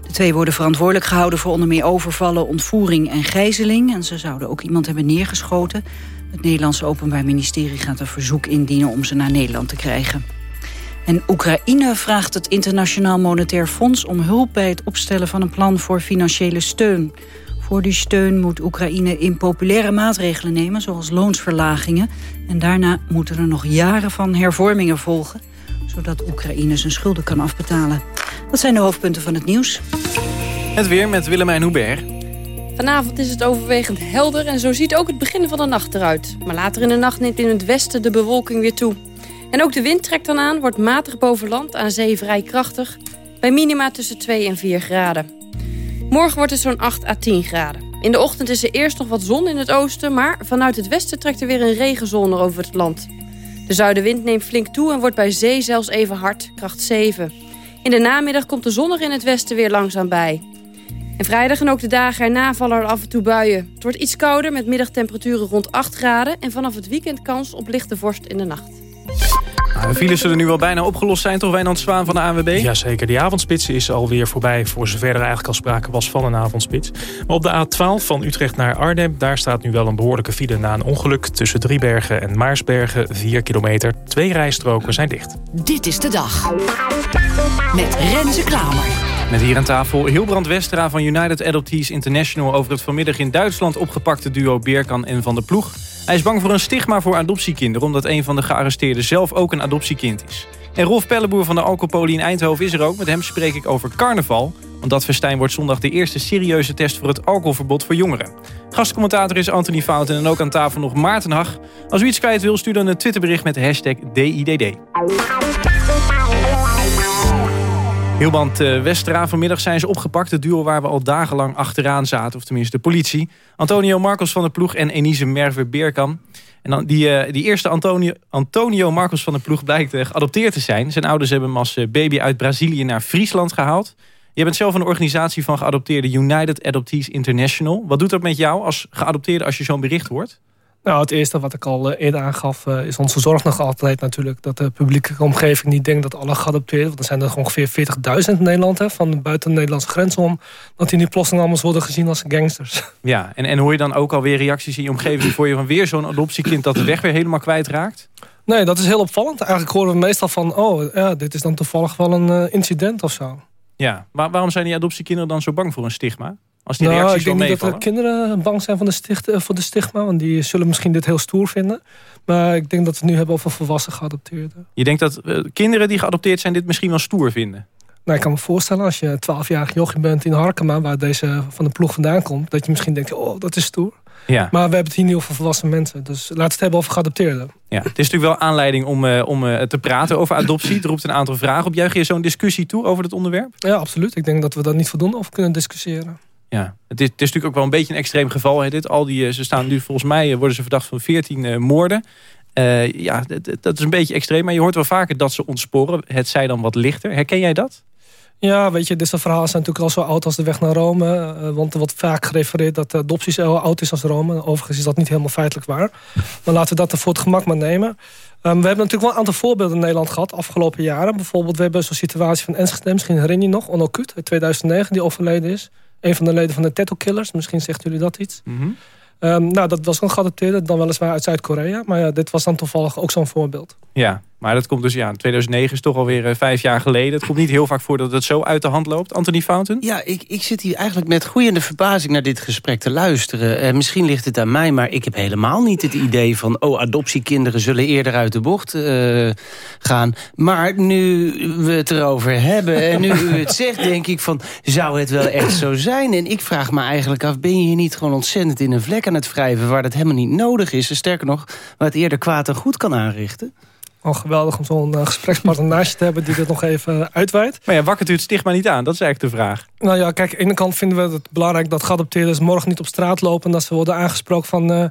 De twee worden verantwoordelijk gehouden voor onder meer overvallen, ontvoering en gijzeling. En ze zouden ook iemand hebben neergeschoten. Het Nederlandse Openbaar Ministerie gaat een verzoek indienen om ze naar Nederland te krijgen. En Oekraïne vraagt het Internationaal Monetair Fonds om hulp bij het opstellen van een plan voor financiële steun. Voor die steun moet Oekraïne impopulaire maatregelen nemen, zoals loonsverlagingen. En daarna moeten er nog jaren van hervormingen volgen, zodat Oekraïne zijn schulden kan afbetalen. Dat zijn de hoofdpunten van het nieuws. Het weer met Willemijn Hubert. Vanavond is het overwegend helder en zo ziet ook het begin van de nacht eruit. Maar later in de nacht neemt in het westen de bewolking weer toe. En ook de wind trekt dan aan, wordt matig boven land, aan zee vrij krachtig... bij minima tussen 2 en 4 graden. Morgen wordt het zo'n 8 à 10 graden. In de ochtend is er eerst nog wat zon in het oosten... maar vanuit het westen trekt er weer een regenzone over het land. De zuidenwind neemt flink toe en wordt bij zee zelfs even hard, kracht 7. In de namiddag komt de zon er in het westen weer langzaam bij. En vrijdag en ook de dagen erna vallen er af en toe buien. Het wordt iets kouder met middagtemperaturen rond 8 graden... en vanaf het weekend kans op lichte vorst in de nacht. Nou, de files zullen nu wel bijna opgelost zijn, toch Wijnand Zwaan van de ANWB? Jazeker, die avondspits is alweer voorbij... voor zover er eigenlijk al sprake was van een avondspits. Maar op de A12 van Utrecht naar Arnhem... daar staat nu wel een behoorlijke file na een ongeluk... tussen Driebergen en Maarsbergen, 4 kilometer. Twee rijstroken zijn dicht. Dit is de dag. Met Renze Klamer. Met hier aan tafel Hilbrand Westra van United Adoptees International... over het vanmiddag in Duitsland opgepakte duo Beerkan en Van der Ploeg. Hij is bang voor een stigma voor adoptiekinderen... omdat een van de gearresteerden zelf ook een adoptiekind is. En Rolf Pelleboer van de Alcopolie in Eindhoven is er ook. Met hem spreek ik over carnaval. Want dat festijn wordt zondag de eerste serieuze test... voor het alcoholverbod voor jongeren. Gastcommentator is Anthony Fouten en ook aan tafel nog Maarten Hag. Als u iets kwijt wil, stuur dan een Twitterbericht met hashtag DIDD. Hilband uh, Westra, vanmiddag zijn ze opgepakt. Het duo waar we al dagenlang achteraan zaten, of tenminste de politie. Antonio Marcos van de Ploeg en Enise Merve Beerkam. En dan die, uh, die eerste Antonio, Antonio Marcos van de Ploeg blijkt uh, geadopteerd te zijn. Zijn ouders hebben hem als baby uit Brazilië naar Friesland gehaald. Je bent zelf een organisatie van geadopteerde United Adoptees International. Wat doet dat met jou als geadopteerde als je zo'n bericht hoort? Nou, het eerste wat ik al eerder aangaf... is onze zorg nog altijd natuurlijk... dat de publieke omgeving niet denkt dat alle geadopteerden... want er zijn er ongeveer 40.000 in Nederland... Hè, van buiten de Nederlandse grens om... dat die nu plotseling allemaal worden gezien als gangsters. Ja, en, en hoor je dan ook alweer reacties in je omgeving... voor je van weer zo'n adoptiekind dat de weg weer helemaal kwijtraakt? Nee, dat is heel opvallend. Eigenlijk horen we meestal van... oh, ja, dit is dan toevallig wel een incident of zo. Ja, maar waarom zijn die adoptiekinderen dan zo bang voor een stigma? Als die nou, reacties ik denk dat de kinderen bang zijn van de sticht, voor de stigma. Want die zullen misschien dit heel stoer vinden. Maar ik denk dat we het nu hebben over volwassen geadopteerden. Je denkt dat uh, kinderen die geadopteerd zijn dit misschien wel stoer vinden? Nou, ik kan me voorstellen als je 12-jarig jochie bent in Harkema... waar deze van de ploeg vandaan komt... dat je misschien denkt, oh, dat is stoer. Ja. Maar we hebben het hier niet over volwassen mensen. Dus laten we het hebben over geadopteerden. Ja, het is natuurlijk wel aanleiding om, uh, om uh, te praten over adoptie. Het roept een aantal vragen op. Juich je zo'n discussie toe over het onderwerp? Ja, absoluut. Ik denk dat we daar niet voldoende over kunnen discussiëren. Ja, het is, het is natuurlijk ook wel een beetje een extreem geval. Hè, dit. Al die, ze staan nu volgens mij worden ze verdacht van 14 uh, moorden. Ja, dat, is een beetje extreem. Maar je hoort wel vaker dat ze ontsporen. Het zij dan wat lichter. Herken jij dat? Ja, weet je, dit soort verhalen zijn natuurlijk al zo oud als de weg naar Rome. Want er wordt vaak gerefereerd dat adoptie zo oud is als Rome. Overigens is dat niet helemaal feitelijk waar. Maar laten we dat er voor het gemak maar nemen. Um, we hebben natuurlijk wel een aantal voorbeelden in Nederland gehad afgelopen jaren. Bijvoorbeeld, we hebben zo'n situatie van Enschede, misschien herinner je nog, Onno Kut uit 2009, die overleden is. Een van de leden van de Tattoo Killers, misschien zegt jullie dat iets. Mhm. Um, nou, dat was een geadopteerde, dan weliswaar uit Zuid-Korea. Maar ja, dit was dan toevallig ook zo'n voorbeeld. Ja, maar dat komt dus, ja, 2009 is toch alweer uh, vijf jaar geleden. Het komt niet heel vaak voor dat het zo uit de hand loopt. Anthony Fountain? Ja, ik, ik zit hier eigenlijk met groeiende verbazing naar dit gesprek te luisteren. Uh, misschien ligt het aan mij, maar ik heb helemaal niet het idee van... oh, adoptiekinderen zullen eerder uit de bocht uh, gaan. Maar nu we het erover hebben en nu u het zegt, denk ik van... zou het wel echt zo zijn? En ik vraag me eigenlijk af, ben je hier niet gewoon ontzettend in een vlek aan het wrijven... waar dat helemaal niet nodig is? En sterker nog, waar het eerder kwaad en goed kan aanrichten? Al geweldig om zo'n uh, gesprekspartner naast je te hebben... die dit nog even uitweidt. Maar ja, wakkert u het stigma niet aan? Dat is eigenlijk de vraag. Nou ja, kijk, aan de ene kant vinden we het belangrijk... dat geadopteerders morgen niet op straat lopen... dat ze worden aangesproken van... Uh,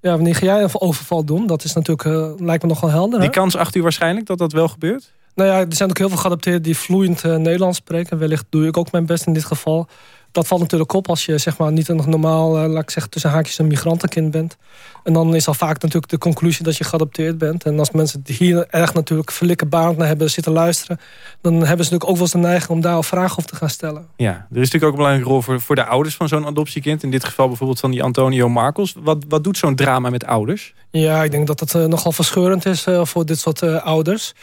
ja, wanneer ga jij een overval doen? Dat is natuurlijk, uh, lijkt me nogal helder. Die kans acht u waarschijnlijk dat dat wel gebeurt? Nou ja, er zijn ook heel veel geadopteerden die vloeiend Nederlands spreken. Wellicht doe ik ook mijn best in dit geval dat valt natuurlijk op als je zeg maar, niet een normaal, uh, laat ik zeggen, tussen haakjes een migrantenkind bent. En dan is al vaak natuurlijk de conclusie dat je geadopteerd bent. En als mensen hier erg natuurlijk verlikkenbarend naar hebben zitten luisteren, dan hebben ze natuurlijk ook wel eens de neiging om daar al vragen over te gaan stellen. Ja, er is natuurlijk ook een belangrijke rol voor, voor de ouders van zo'n adoptiekind. In dit geval bijvoorbeeld van die Antonio Marcos. Wat, wat doet zo'n drama met ouders? Ja, ik denk dat het uh, nogal verscheurend is uh, voor dit soort ouders.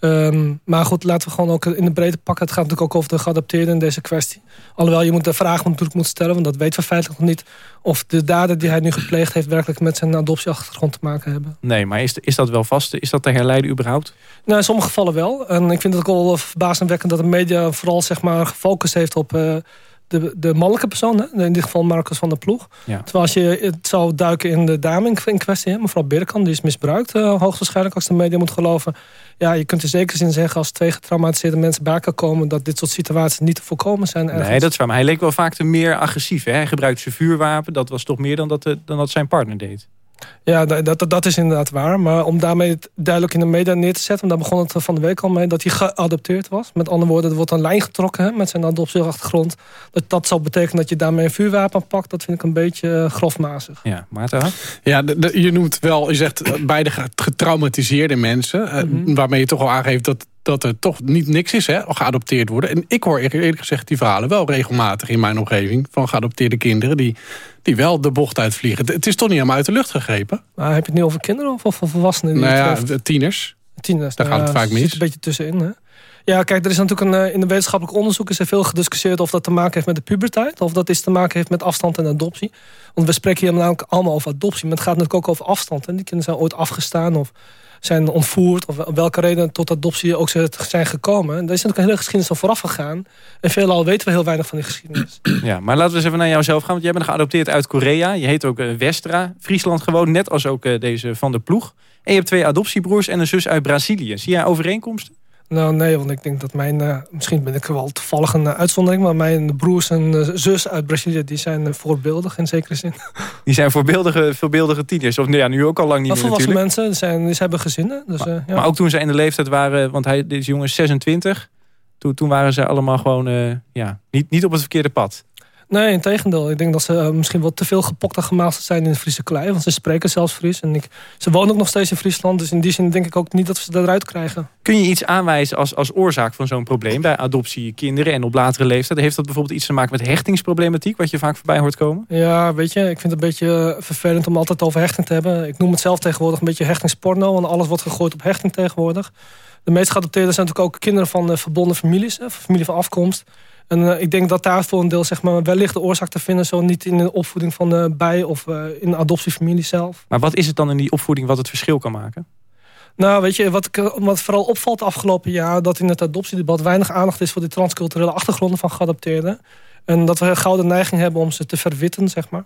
Um, maar goed, laten we gewoon ook in de breedte pakken. Het gaat natuurlijk ook over de geadopteerden in deze kwestie. Alhoewel je moet de vraag natuurlijk moet stellen... want dat weten we feitelijk nog niet... of de daden die hij nu gepleegd heeft... werkelijk met zijn adoptieachtergrond te maken hebben. Nee, maar is, is dat wel vast? Is dat te herleiden überhaupt? Nou, in sommige gevallen wel. En ik vind het ook wel verbazingwekkend... dat de media vooral zeg maar, gefocust heeft op... Uh, de, de mannelijke persoon, hè? in dit geval Marcus van der Ploeg. Ja. Terwijl als je het zou duiken in de dame in kwestie... Hè? mevrouw Birkan, die is misbruikt, uh, hoogstwaarschijnlijk als de media moet geloven... ja, je kunt er zeker zin zeggen als twee getraumatiseerde mensen bij elkaar komen... dat dit soort situaties niet te voorkomen zijn. Ergens. Nee, dat is waar. Maar hij leek wel vaak te meer agressief. Hè? Hij gebruikte zijn vuurwapen. Dat was toch meer dan dat, dan dat zijn partner deed. Ja, dat, dat, dat is inderdaad waar. Maar om daarmee het duidelijk in de media neer te zetten... daar begon het van de week al mee, dat hij geadopteerd was. Met andere woorden, er wordt een lijn getrokken hè, met zijn adoptieachtergrond. Dat, dat zou betekenen dat je daarmee een vuurwapen pakt. Dat vind ik een beetje uh, grofmazig. Ja, Maarten? Ja, de, de, je noemt wel, je zegt beide getraumatiseerde mensen... Mm -hmm. waarmee je toch al aangeeft dat dat er toch niet niks is, hè, geadopteerd worden. En ik hoor eerlijk gezegd die verhalen wel regelmatig in mijn omgeving... van geadopteerde kinderen die, die wel de bocht uitvliegen. Het is toch niet helemaal uit de lucht gegrepen? Maar heb je het nu over kinderen of over volwassenen? Nou ja, tieners. Tieners. Daar gaat het vaak mis. een beetje tussenin, hè? Ja, kijk, er is natuurlijk een, in de wetenschappelijk onderzoek is er veel gediscussieerd of dat te maken heeft met de puberteit. Of dat is te maken heeft met afstand en adoptie. Want we spreken hier namelijk allemaal over adoptie. Maar het gaat natuurlijk ook over afstand. En die kinderen zijn ooit afgestaan of zijn ontvoerd... of welke reden tot adoptie ook zijn gekomen. En daar is natuurlijk een hele geschiedenis aan vooraf gegaan. En veelal weten we heel weinig van die geschiedenis. Ja, maar laten we eens even naar jouzelf gaan. Want jij bent geadopteerd uit Korea. Je heet ook uh, Westra. Friesland gewoon, net als ook uh, deze Van der Ploeg. En je hebt twee adoptiebroers en een zus uit Brazilië. Zie jij overeenkomsten? Nou nee, want ik denk dat mijn, uh, misschien ben ik wel toevallig een uh, uitzondering... maar mijn broers en uh, zus uit Brazilië, die zijn voorbeeldig in zekere zin. Die zijn voorbeeldige, voorbeeldige tieners, of ja, nu ook al lang niet meer natuurlijk. mensen, zijn, die hebben gezinnen. Dus, maar, ja. maar, ook toen ze in de leeftijd waren, want hij, deze jongen is 26... Toen, toen waren ze allemaal gewoon ja, niet, niet op het verkeerde pad. Nee, in tegendeel. Ik denk dat ze uh, misschien wel te veel gepokt en gemasterd zijn in de Friese klei. Want ze spreken zelfs Fries. En ik, ze wonen ook nog steeds in Friesland. Dus in die zin denk ik ook niet dat we ze eruit krijgen. Kun je iets aanwijzen als, als oorzaak van zo'n probleem... bij adoptie kinderen en op latere leeftijd? Heeft dat bijvoorbeeld iets te maken met hechtingsproblematiek... wat je vaak voorbij hoort komen? Ja, weet je, ik vind het een beetje vervelend om altijd over hechting te hebben. Ik noem het zelf tegenwoordig een beetje hechtingsporno. Want alles wordt gegooid op hechting tegenwoordig. De meest geadopteerden zijn natuurlijk ook kinderen van uh, verbonden families. Familie van afkomst. En uh, ik denk dat daar voor een deel zeg maar, wellicht de oorzaak te vinden... zo niet in de opvoeding van de bij- of uh, in de adoptiefamilie zelf. Maar wat is het dan in die opvoeding wat het verschil kan maken? Nou, weet je, wat, ik, wat vooral opvalt de afgelopen jaar... dat in het adoptiedebat weinig aandacht is voor die transculturele achtergronden van geadopteerden. En dat we een gouden neiging hebben om ze te verwitten, zeg maar.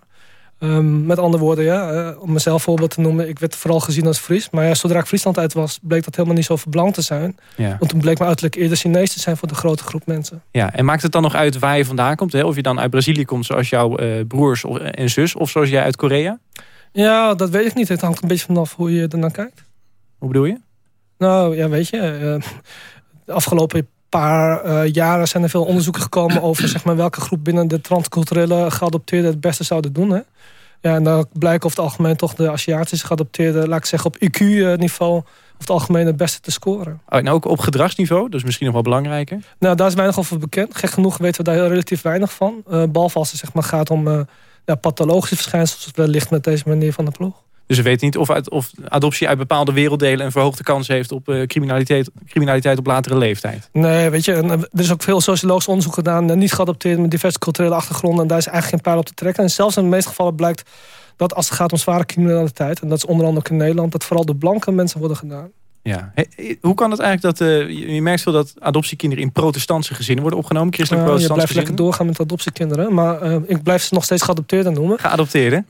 Um, met andere woorden, ja, uh, om mezelf voorbeeld te noemen... ik werd vooral gezien als Fries. Maar ja, zodra ik Friesland uit was, bleek dat helemaal niet zo verbeland te zijn. Ja. Want toen bleek me uiterlijk eerder Chinees te zijn... voor de grote groep mensen. Ja, en maakt het dan nog uit waar je vandaan komt? Hè? Of je dan uit Brazilië komt zoals jouw uh, broers of, en zus... of zoals jij uit Korea? Ja, dat weet ik niet. Het hangt een beetje vanaf hoe je er naar kijkt. Hoe bedoel je? Nou, ja, weet je... Uh, de afgelopen paar uh, jaren zijn er veel onderzoeken gekomen over zeg maar, welke groep binnen de transculturele geadopteerden het beste zouden doen. Hè? Ja, en dan blijken over het algemeen toch de Aziatische geadopteerden, laat ik zeggen op IQ-niveau, over het algemeen het beste te scoren. Oh, en ook op gedragsniveau, dus misschien nog wel belangrijker? Nou, daar is weinig over bekend. Gek genoeg weten we daar relatief weinig van. Uh, behalve als het zeg maar, gaat om uh, ja, pathologische verschijnselen, wellicht met deze manier van de ploeg. Dus we weten niet of, uit, of adoptie uit bepaalde werelddelen... een verhoogde kans heeft op uh, criminaliteit, criminaliteit op latere leeftijd. Nee, weet je, er is ook veel sociologisch onderzoek gedaan... niet geadopteerd met diverse culturele achtergronden... en daar is eigenlijk geen pijl op te trekken. En zelfs in de meeste gevallen blijkt dat als het gaat om zware criminaliteit... en dat is onder andere ook in Nederland... dat vooral de blanke mensen worden gedaan. Ja. hoe kan het eigenlijk dat... Uh, je merkt veel dat adoptiekinderen in protestantse gezinnen worden opgenomen. Christelijk uh, Je blijft lekker doorgaan met adoptiekinderen. Maar uh, ik blijf ze nog steeds geadopteerden noemen. Geadopteerden?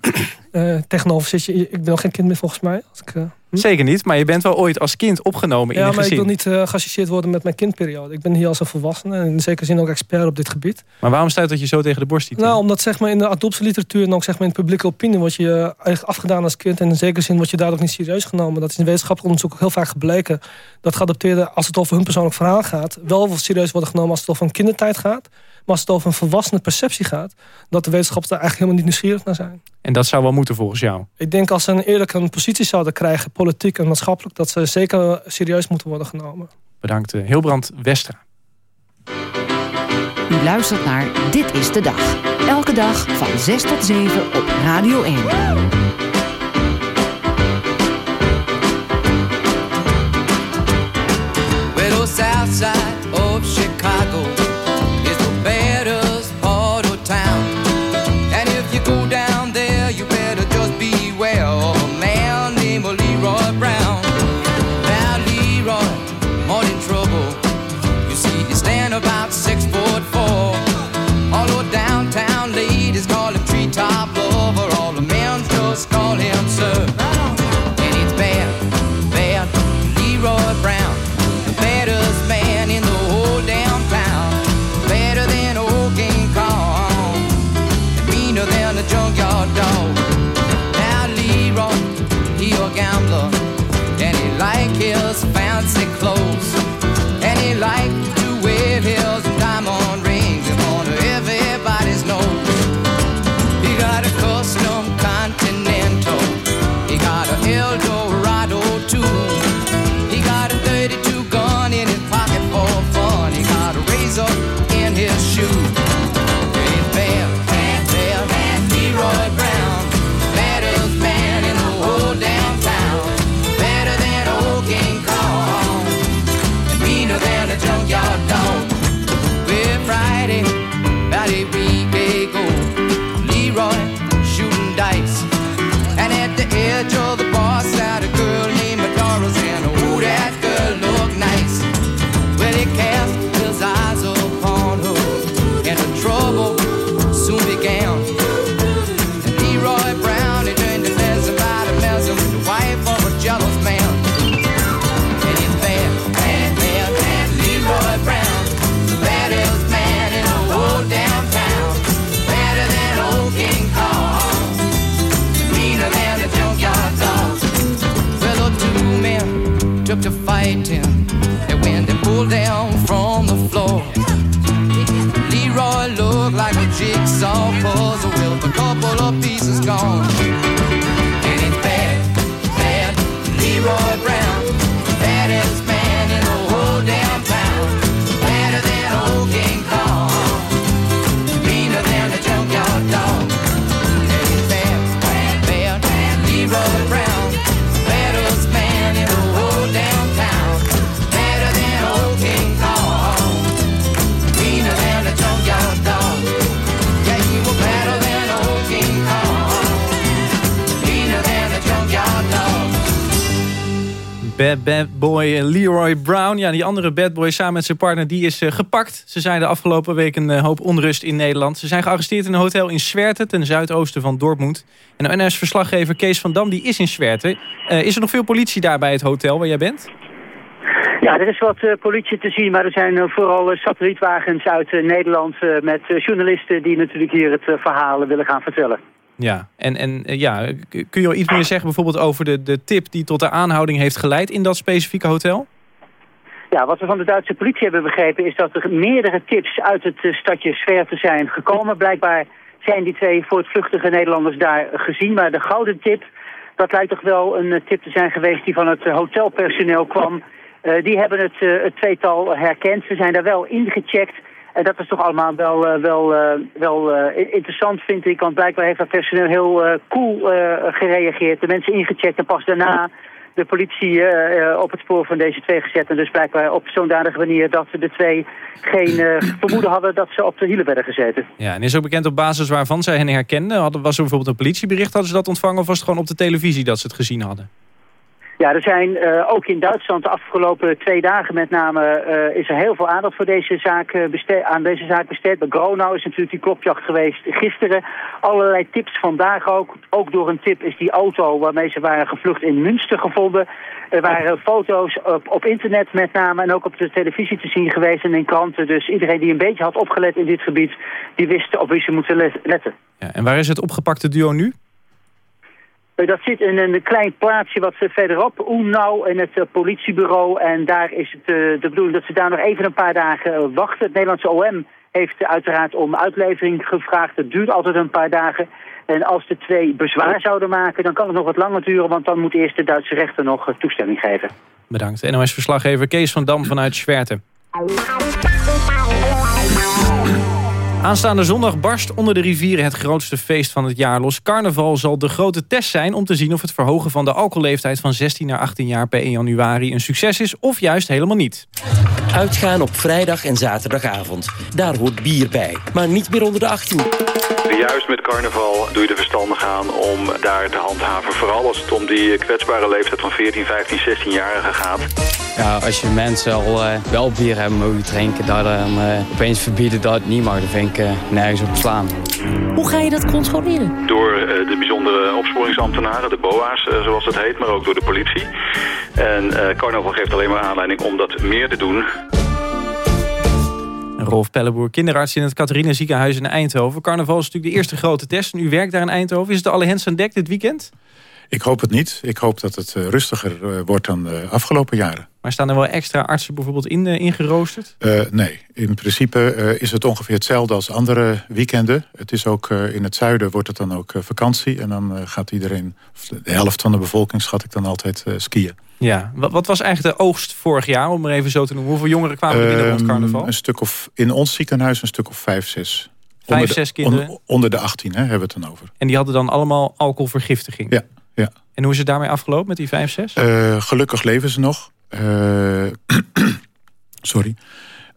Tegenover zit je... Ik ben nog geen kind meer volgens mij. Als ik, hm? Zeker niet, maar je bent wel ooit als kind opgenomen ja, in een gezin. Ja, maar ik wil niet geassocieerd worden met mijn kindperiode. Ik ben hier als een volwassene en in zekere zin ook expert op dit gebied. Maar waarom stuit dat je zo tegen de borst ziet? Nou, omdat zeg maar, in de adoptieliteratuur en ook zeg maar, in de publieke opinie... word je eigenlijk afgedaan als kind. En in zekere zin word je daar ook niet serieus genomen. Dat is in wetenschappelijk onderzoek ook heel vaak gebleken... dat geadopteerden, als het over hun persoonlijk verhaal gaat... wel serieus worden genomen als het over een kindertijd gaat... Maar als het over een volwassene perceptie gaat... dat de wetenschappers daar eigenlijk helemaal niet nieuwsgierig naar zijn. En dat zou wel moeten volgens jou? Ik denk als ze een eerlijke positie zouden krijgen... politiek en maatschappelijk... dat ze zeker serieus moeten worden genomen. Bedankt Hilbrand Westra. U luistert naar Dit is de Dag. Elke dag van 6 tot 7 op Radio 1. Leroy Brown. Ja, die andere bad boy samen met zijn partner, die is uh, gepakt. Ze zijn de afgelopen week een uh, hoop onrust in Nederland. Ze zijn gearresteerd in een hotel in Zwerte, ten zuidoosten van Dortmund. En NS-verslaggever Kees van Dam, die is in Zwerte. Uh, is er nog veel politie daar bij het hotel waar jij bent? Ja, er is wat uh, politie te zien, maar er zijn uh, vooral satellietwagens uit Nederland... met journalisten die natuurlijk hier het verhaal willen gaan vertellen. Ja, en, en ja, kun je al iets meer zeggen bijvoorbeeld over de, de tip die tot de aanhouding heeft geleid in dat specifieke hotel? Ja, wat we van de Duitse politie hebben begrepen is dat er meerdere tips uit het uh, stadje Zwerte zijn gekomen. Blijkbaar zijn die twee voortvluchtige Nederlanders daar gezien. Maar de gouden tip, dat lijkt toch wel een uh, tip te zijn geweest die van het uh, hotelpersoneel kwam. die hebben het, het tweetal herkend. Ze zijn daar wel ingecheckt. En dat is toch allemaal wel, wel, wel interessant, vind ik. Want blijkbaar heeft dat personeel heel cool gereageerd. De mensen ingecheckt en pas daarna de politie uh, op het spoor van deze twee gezet. En dus blijkbaar op zo'n danige manier dat de twee geen uh, vermoeden hadden dat ze op de hielen werden gezeten. Ja, en is ook bekend op basis waarvan zij hen herkenden? Hadden, was er bijvoorbeeld een politiebericht, hadden ze dat ontvangen of was het gewoon op de televisie dat ze het gezien hadden? Ja, er zijn uh, ook in Duitsland de afgelopen twee dagen met name uh, is er heel veel aandacht voor deze zaak, uh, besteed, aan deze zaak besteed. Bij Gronau is natuurlijk die klopjacht geweest gisteren. Allerlei tips vandaag ook. Ook door een tip is die auto waarmee ze waren gevlucht in Münster gevonden. Er waren foto's op, op internet met name en ook op de televisie te zien geweest en in kranten. Dus iedereen die een beetje had opgelet in dit gebied, die wist op wie ze moeten letten. Ja, en waar is het opgepakte duo nu? Eh, dat zit in een klein plaatsje wat verderop, Oenau, in het uh, politiebureau. En daar is het uh, de bedoeling dat ze daar nog even een paar dagen wachten. Het Nederlandse OM heeft uiteraard om uitlevering gevraagd. Het duurt altijd een paar dagen. En als de twee bezwaar zouden maken, dan kan het nog wat langer duren... want dan moet eerst de Duitse rechter nog toestemming geven. Bedankt. NOS-verslaggever Kees van Dam vanuit Schwerte. Aanstaande zondag barst onder de rivieren het grootste feest van het jaar los. Carnaval zal de grote test zijn om te zien of het verhogen van de alcoholleeftijd van 16 naar 18 jaar per 1 januari een succes is of juist helemaal niet. Uitgaan op vrijdag en zaterdagavond. Daar hoort bier bij, maar niet meer onder de 18. Juist met carnaval doe je er verstandig aan om daar te handhaven. Vooral als het om die kwetsbare leeftijd van 14, 15, 16-jarigen gaat. Ja, als je mensen al uh, wel bier hebben mogen drinken, dan uh, opeens verbieden dat het niet mag. Dan vind ik uh, nergens op slaan. Hoe ga je dat controleren? Door de bijzondere opsporingsambtenaren, de BOA's zoals het heet, maar ook door de politie. En carnaval geeft alleen maar aanleiding om dat meer te doen. Rolf Pelleboer, kinderarts in het Catharina ziekenhuis in Eindhoven. Carnaval is natuurlijk de eerste grote test. U werkt daar in Eindhoven. Is het alle hens aan dek dit weekend? Ik hoop het niet. Ik hoop dat het rustiger wordt dan de afgelopen jaren. Maar staan er wel extra artsen bijvoorbeeld in, uh, ingeroosterd? Uh, nee, in principe uh, is het ongeveer hetzelfde als andere weekenden. Het is ook in het zuiden wordt het dan ook vakantie. En dan gaat iedereen, de helft van de bevolking schat ik dan altijd skiën. Ja, wat, wat, was eigenlijk de oogst vorig jaar, om maar even zo te noemen? Hoeveel jongeren kwamen er binnen rond carnaval? Een stuk of, in ons ziekenhuis een stuk of vijf, zes. Vijf, onder zes de, kinderen? On, onder de 18 hè, hebben we het dan over. En die hadden dan allemaal alcoholvergiftiging? Ja, ja. En hoe is het daarmee afgelopen met die vijf, zes? gelukkig leven ze nog. Uh, sorry.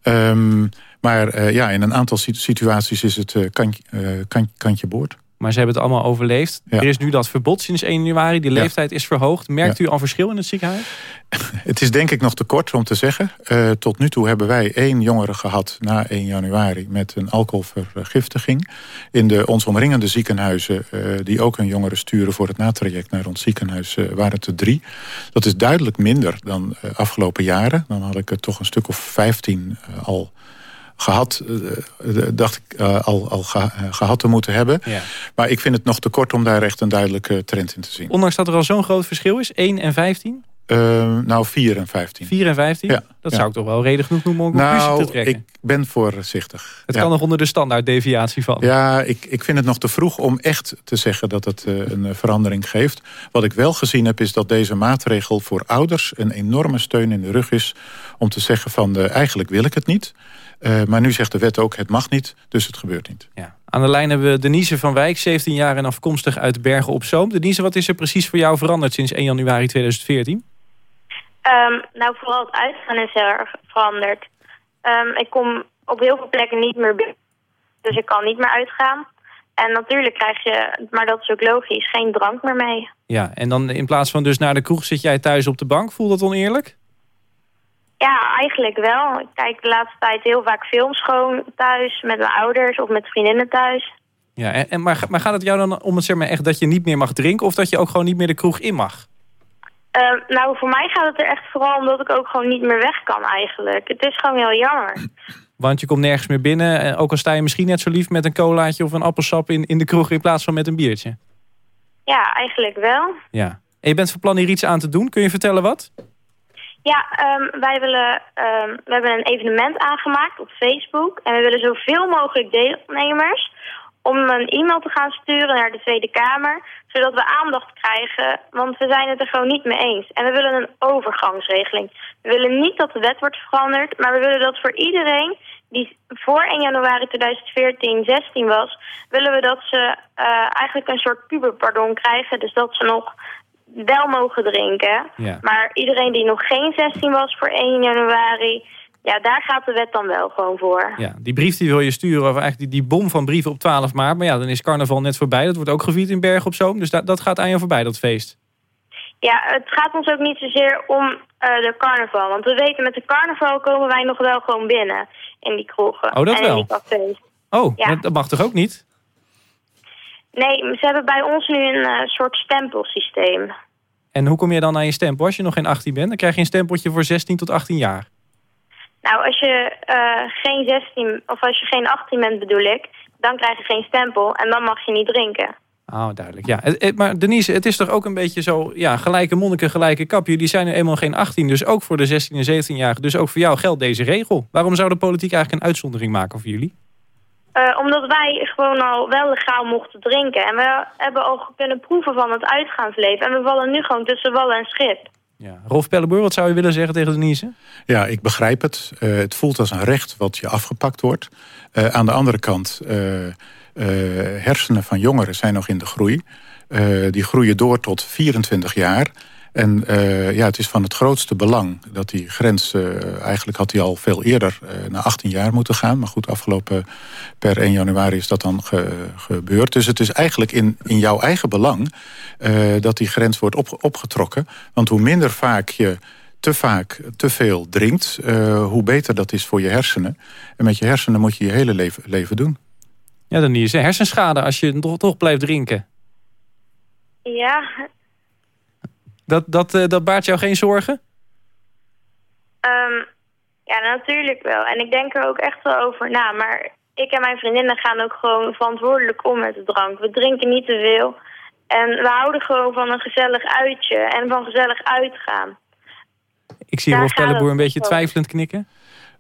Um, maar uh, ja, in een aantal situaties is het kantje, kant, kantje boord. Maar ze hebben het allemaal overleefd. Ja. Er is nu dat verbod sinds 1 januari. Die leeftijd ja. is verhoogd. Merkt ja. u al verschil in het ziekenhuis? Het is denk ik nog te kort om te zeggen. Uh, tot nu toe hebben wij één jongere gehad na 1 januari... met een alcoholvergiftiging. In de ons omringende ziekenhuizen... Uh, die ook een jongere sturen voor het natraject naar ons ziekenhuis... Uh, waren het er drie. Dat is duidelijk minder dan afgelopen jaren. Dan had ik er toch een stuk of 15 al gehad, dacht ik, uh, al, al ge, uh, gehad te moeten hebben. Ja. Maar ik vind het nog te kort om daar echt een duidelijke trend in te zien. Ondanks dat er al zo'n groot verschil is, 1 en 15? Uh, nou, 4 en 15. 4 en 15? Ja, dat ja. zou ik toch wel reden genoeg noemen om een nou, conclusie te trekken. ik ben voorzichtig. Het ja. kan nog onder de standaarddeviatie vallen. Ja, ik, ik vind het nog te vroeg om echt te zeggen dat het uh, een verandering geeft. Wat ik wel gezien heb is dat deze maatregel voor ouders... een enorme steun in de rug is om te zeggen van... Uh, eigenlijk wil ik het niet... Uh, maar nu zegt de wet ook, het mag niet, dus het gebeurt niet. Ja. Aan de lijn hebben we Denise van Wijk, 17 jaar en afkomstig uit Bergen op Zoom. Denise, wat is er precies voor jou veranderd sinds 1 januari 2014? Um, nou, vooral het uitgaan is heel erg veranderd. Um, ik kom op heel veel plekken niet meer binnen, dus ik kan niet meer uitgaan. En natuurlijk krijg je, maar dat is ook logisch, geen drank meer mee. Ja, en dan in plaats van dus naar de kroeg zit jij thuis op de bank. Voelt dat oneerlijk? Ja, eigenlijk wel. Ik kijk de laatste tijd heel vaak films gewoon thuis met mijn ouders of met vriendinnen thuis. Ja, en, en, maar, maar gaat het jou dan om het zeg maar echt dat je niet meer mag drinken of dat je ook gewoon niet meer de kroeg in mag? Uh, nou, voor mij gaat het er echt vooral omdat ik ook gewoon niet meer weg kan eigenlijk. Het is gewoon heel jammer. Want je komt nergens meer binnen, ook al sta je misschien net zo lief met een colaatje of een appelsap in, in de kroeg in plaats van met een biertje. Ja, eigenlijk wel. Ja. En je bent van plan hier iets aan te doen. Kun je vertellen wat? Ja, ehm, wij willen, ehm, we hebben een evenement aangemaakt op Facebook. En we willen zoveel mogelijk deelnemers om een e-mail te gaan sturen naar de Tweede Kamer. Zodat we aandacht krijgen, want we zijn het er gewoon niet mee eens. En we willen een overgangsregeling. We willen niet dat de wet wordt veranderd, maar we willen dat voor iedereen die voor 1 januari 2014 16 was, willen we dat ze uh, eigenlijk een soort puberpardon krijgen. Dus dat ze nog wel mogen drinken. Ja. Maar iedereen die nog geen 16 was voor 1 januari... ja, daar gaat de wet dan wel gewoon voor. Ja, die brief die wil je sturen, of eigenlijk die, die bom van brieven op 12 maart. Maar ja, dan is carnaval net voorbij. Dat wordt ook gevierd in Bergen op Zoom. Dus dat, dat gaat aan je voorbij, dat feest. Ja, het gaat ons ook niet zozeer om uh, de carnaval. Want we weten, met de carnaval komen wij nog wel gewoon binnen. In die kroegen. Oh, dat en wel? in die cafés. Oh, Ja. dat mag toch ook niet? Nee, ze hebben bij ons nu een eh, soort stempelsysteem. En hoe kom je dan aan je stempel? Als je nog geen 18 bent, dan krijg je een stempeltje voor 16 tot 18 jaar. Nou, als je eh, geen 16 of als je geen 18 bent bedoel ik, dan krijg je geen stempel en dan mag je niet drinken. Oh, duidelijk. Ja. Maar Denise, het is toch ook een beetje zo... Ja, gelijke monniken, gelijke kap. Jullie zijn nu eenmaal geen 18, dus ook voor de 16 en 17-jarigen. Dus ook voor jou geldt deze regel. Waarom zou de politiek eigenlijk een uitzondering maken voor jullie? Eh, omdat wij gewoon al wel legaal mochten drinken. En we hebben al kunnen proeven van het uitgaansleven. En we vallen nu gewoon tussen wal en schip. Rolf Pelleboer, wat zou je willen zeggen tegen Denise? Ja, ik begrijp het. Eh, het voelt als een recht wat je afgepakt wordt. Eh, aan de andere kant, eh, eh, hersenen van jongeren zijn nog in de groei. Eh, die groeien door tot 24 jaar. En eh, ja, het is van het grootste belang dat die grens... eh, eigenlijk had die al veel eerder eh, naar 18 jaar moeten gaan. Maar goed, afgelopen per 1 januari is dat dan ge- gebeurd. Dus het is eigenlijk in, in jouw eigen belang... eh, dat die grens wordt op, opgetrokken. Want hoe minder vaak je te vaak te veel drinkt... eh, hoe beter dat is voor je hersenen. En met je hersenen moet je je hele leven, leven doen. Ja, Denise, hersenschade als je toch, toch blijft drinken. Ja, Dat, dat, eh, dat baart jou geen zorgen? ehm, ja, natuurlijk wel. En ik denk er ook echt wel over na. Maar ik en mijn vriendinnen gaan ook gewoon verantwoordelijk om met de drank. We drinken niet te veel. En we houden gewoon van een gezellig uitje en van gezellig uitgaan. Ik zie Rolf Pelleboer een beetje twijfelend knikken.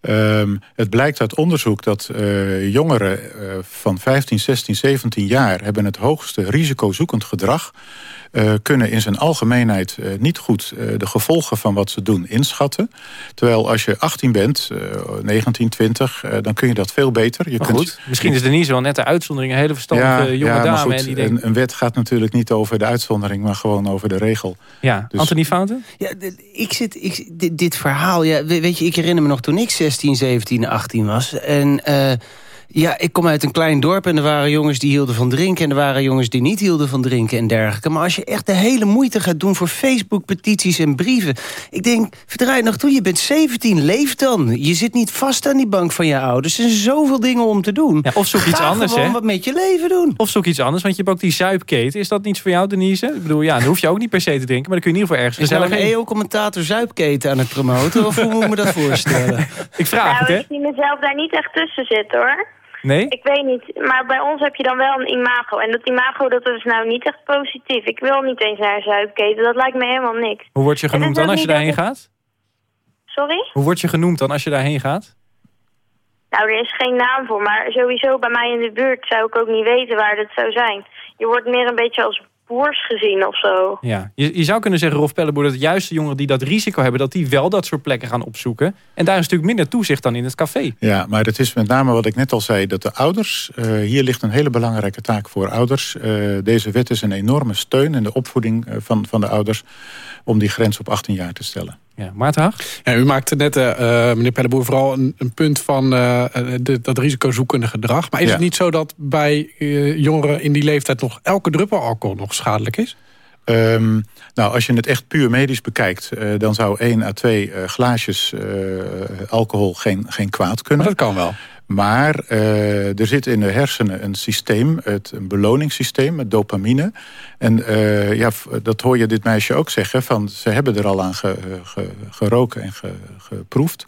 Ehm, het blijkt uit onderzoek dat eh, jongeren eh, van 15, 16, 17 jaar... hebben het hoogste risicozoekend gedrag... eh, kunnen in zijn algemeenheid eh, niet goed eh, de gevolgen van wat ze doen inschatten. Terwijl als je 18 bent, eh, 19, 20, eh, dan kun je dat veel beter. Je Maar kunt- goed, misschien is Denise wel net de uitzondering. Een hele verstandige jonge dame. goed, en die denkt, een, een wet gaat natuurlijk niet over de uitzondering... maar gewoon over de regel. ja, Dus- Anthony Fountain? Ja, ik zit, ik, dit, dit verhaal, ja, we- weet je, ik herinner me nog toen ik 16, 17, 18 was. En eh, ja, ik kom uit een klein dorp en er waren jongens die hielden van drinken... en er waren jongens die niet hielden van drinken en dergelijke. Maar als je echt de hele moeite gaat doen voor Facebook-petities en brieven... ik denk, verdraai nog toe, je bent 17, leef dan. Je zit niet vast aan die bank van je ouders. Er zijn zoveel dingen om te doen. Ja, of zoek iets Ga anders, gewoon hè? wat met je leven doen. Of zoek iets anders, want je hebt ook die zuipketen. Is dat niets voor jou, Denise? Ik bedoel, ja, dan hoef je ook niet per se te drinken... maar dan kun je in ieder geval ergens Is nou gezellig een heen. EO-commentator zuipketen aan het promoten? of hoe moet ik me dat voorstellen? Ik vraag het, nou, hè? ik zie mezelf daar niet echt tussen zitten hoor. Nee? Ik weet niet, maar bij ons heb je dan wel een imago. En dat imago dat is nou niet echt positief. Ik wil niet eens naar een zuipketen, dat lijkt me helemaal niks. Hoe word je genoemd dan als je daarheen gaat? Sorry? Hoe word je genoemd dan als je daarheen gaat? Nou, er is geen naam voor, maar sowieso bij mij in de buurt zou ik ook niet weten waar dat zou zijn. Je wordt meer een beetje als boers gezien of zo. Ja. Je, je zou kunnen zeggen, Rolf Pelleboer, dat juist de jongeren die dat risico hebben... dat die wel dat soort plekken gaan opzoeken. En daar is natuurlijk minder toezicht dan in het café. Ja, maar het is met name wat ik net al zei, dat de ouders... eh, hier ligt een hele belangrijke taak voor ouders. Eh, deze wet is een enorme steun in de opvoeding eh, van, van de ouders... om die grens op 18 jaar te stellen. Ja, Maarten Haag? Ja, u maakte net, eh, eh, meneer Pelleboer, vooral een, een punt van de- dat risicozoekende gedrag. Maar is Ja. het niet zo dat bij eh, jongeren in die leeftijd nog elke druppel alcohol nog schadelijk is? Ehm, nou, als je het echt puur medisch bekijkt... eh, dan zou één à twee eh, glaasjes eh, alcohol geen, geen kwaad kunnen. Maar dat kan wel. Maar uh, er zit in de hersenen een systeem, het, een beloningssysteem, het dopamine. En uh, ja, dat hoor je dit meisje ook zeggen. Van, ze hebben er al aan ge, ge, geroken en ge, geproefd.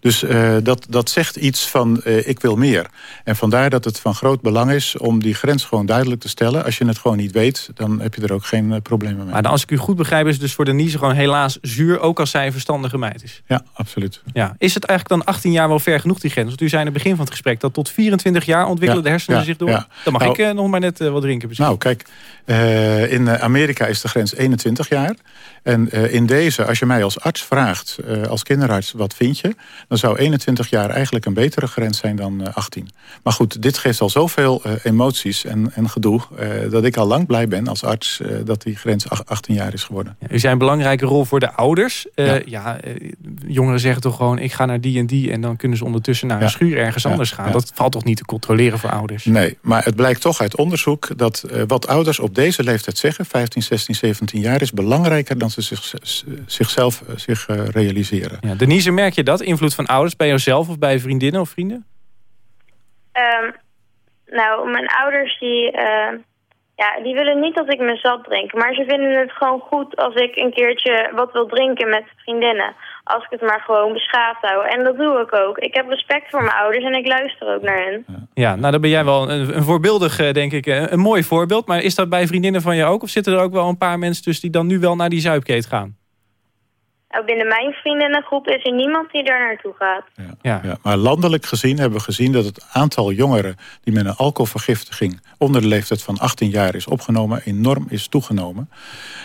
Dus uh, dat, dat zegt iets van ik wil meer. En vandaar dat het van groot belang is om die grens gewoon duidelijk te stellen. Als je het gewoon niet weet, dan heb je er ook geen problemen mee. Maar als ik u goed begrijp is het dus voor Denise gewoon helaas zuur... ook als zij een verstandige meid is. Ja, absoluut. Ja. Is het eigenlijk dan 18 jaar wel ver genoeg die grens? Want u zei in het begin van het gesprek... dat tot 24 jaar ontwikkelen de hersenen zich door. Dan mag nou, ik uh, nog maar net uh, wat drinken. Misschien. Nou, kijk, uh, in Amerika is de grens 21 jaar. En in deze, als je mij als arts vraagt, als kinderarts, wat vind je? Dan zou 21 jaar eigenlijk een betere grens zijn dan 18. Maar goed, dit geeft al zoveel emoties en, en gedoe... dat ik al lang blij ben als arts dat die grens 18 jaar is geworden. Ja, u zei een belangrijke rol voor de ouders. Ja. ja jongeren zeggen toch gewoon, ik ga naar die en die... en dan kunnen ze ondertussen naar een schuur ergens anders gaan. Dat valt toch niet te controleren voor ouders? Nee, maar het blijkt toch uit onderzoek dat wat ouders op deze leeftijd zeggen... 15, 16, 17 jaar is belangrijker dan ze zich, zichzelf uh, zich uh, realiseren. Ja, Denise, merk je dat? Invloed van ouders bij jezelf of bij vriendinnen of vrienden? Um, nou, mijn ouders die, ja, die willen niet dat ik me zat drink. Maar ze vinden het gewoon goed als ik een keertje wat wil drinken met vriendinnen als ik het maar gewoon beschaafd hou. En dat doe ik ook. Ik heb respect voor mijn ouders en ik luister ook naar hen. Ja, nou dan ben jij wel een, een voorbeeldig, denk ik, een, een mooi voorbeeld. Maar is dat bij vriendinnen van je ook? Of zitten er ook wel een paar mensen tussen die dan nu wel naar die zuipkeet gaan? Nou, binnen mijn vriendinnengroep is er niemand die daar naartoe gaat. Ja. Ja. ja. maar landelijk gezien hebben we gezien dat het aantal jongeren... die met een alcoholvergiftiging onder de leeftijd van 18 jaar is opgenomen... enorm is toegenomen.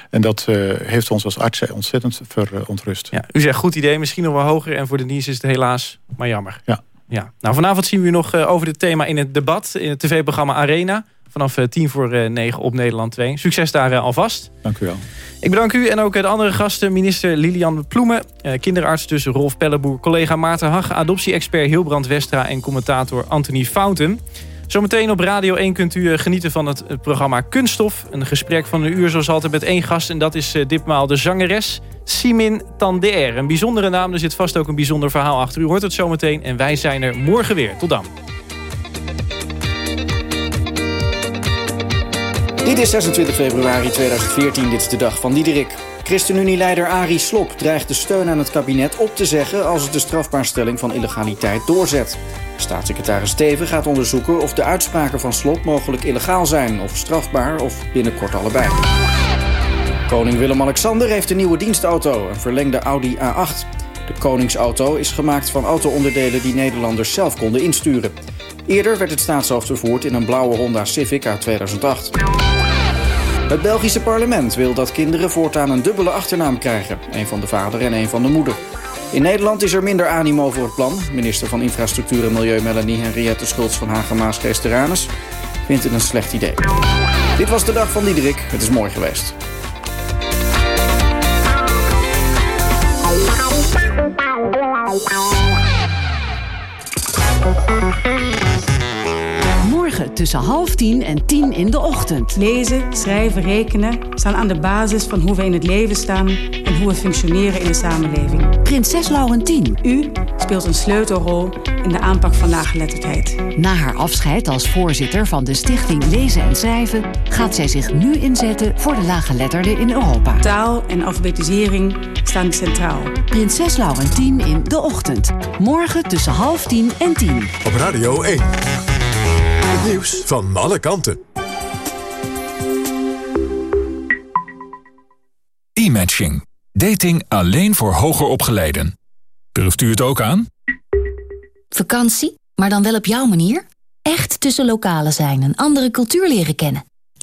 En dat uh, heeft ons als artsen ontzettend verontrust. Ja, u zegt goed idee, misschien nog wel hoger. En voor de NIS is het helaas maar jammer. Ja. Ja. Nou, vanavond zien we u nog uh, over dit thema in het debat... in het tv-programma Arena vanaf tien voor negen op Nederland 2. Succes daar uh, alvast. Dank u wel. Ik bedank u en ook de andere gasten. Minister Lilian Ploemen, eh, kinderarts tussen Rolf Pelleboer... collega Maarten Hag, adoptie-expert Hilbrand Westra... en commentator Anthony Fountain. Zometeen op Radio 1 kunt u genieten van het programma Kunststof. Een gesprek van een uur zoals altijd met één gast... en dat is ditmaal de zangeres Simin Tander. Een bijzondere naam, er zit vast ook een bijzonder verhaal achter. U hoort het zometeen en wij zijn er morgen weer. Tot dan. Dit is 26 februari 2014, dit is de dag van Diederik. ChristenUnie-leider Arie Slop dreigt de steun aan het kabinet op te zeggen... als het de strafbaarstelling van illegaliteit doorzet. Staatssecretaris Steven gaat onderzoeken of de uitspraken van Slop mogelijk illegaal zijn... of strafbaar of binnenkort allebei. Koning Willem-Alexander heeft een nieuwe dienstauto, een verlengde Audi A8. De koningsauto is gemaakt van auto-onderdelen die Nederlanders zelf konden insturen. Eerder werd het staatshoofd vervoerd in een blauwe Honda Civic uit 2008. Het Belgische parlement wil dat kinderen voortaan een dubbele achternaam krijgen. Een van de vader en een van de moeder. In Nederland is er minder animo voor het plan. Minister van Infrastructuur en Milieu Melanie Henriette Schultz van Hagemaas Geesteranus vindt het een slecht idee. Dit was de dag van Diederik. Het is mooi geweest. Morgen tussen half tien en tien in de ochtend. Lezen, schrijven, rekenen staan aan de basis van hoe we in het leven staan en hoe we functioneren in de samenleving. Prinses Laurentien. U speelt een sleutelrol in de aanpak van laaggeletterdheid. Na haar afscheid als voorzitter van de Stichting Lezen en Schrijven gaat zij zich nu inzetten voor de laaggeletterden in Europa. Taal en alfabetisering staan centraal. Prinses Laurentien in de ochtend. Morgen tussen half tien en tien. Op Radio 1. Het nieuws van alle kanten. E-matching. Dating alleen voor hoger opgeleiden. Durft u het ook aan? Vakantie, maar dan wel op jouw manier? Echt tussen lokalen zijn, een andere cultuur leren kennen.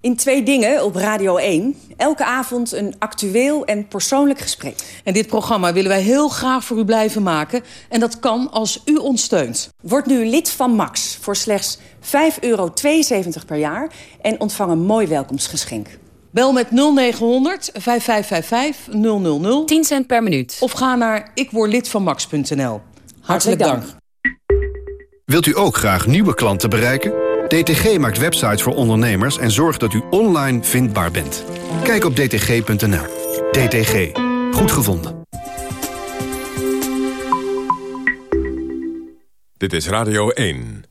In Twee Dingen op Radio 1. Elke avond een actueel en persoonlijk gesprek. En dit programma willen wij heel graag voor u blijven maken. En dat kan als u ons steunt. Word nu lid van Max voor slechts 5,72 euro per jaar... en ontvang een mooi welkomstgeschenk. Bel met 0900 5555 000. 10 cent per minuut. Of ga naar ikwordlidvanmax.nl. Hartelijk dank. Wilt u ook graag nieuwe klanten bereiken? DTG maakt websites voor ondernemers en zorgt dat u online vindbaar bent. Kijk op dtg.nl. DTG. Goed gevonden. Dit is Radio 1.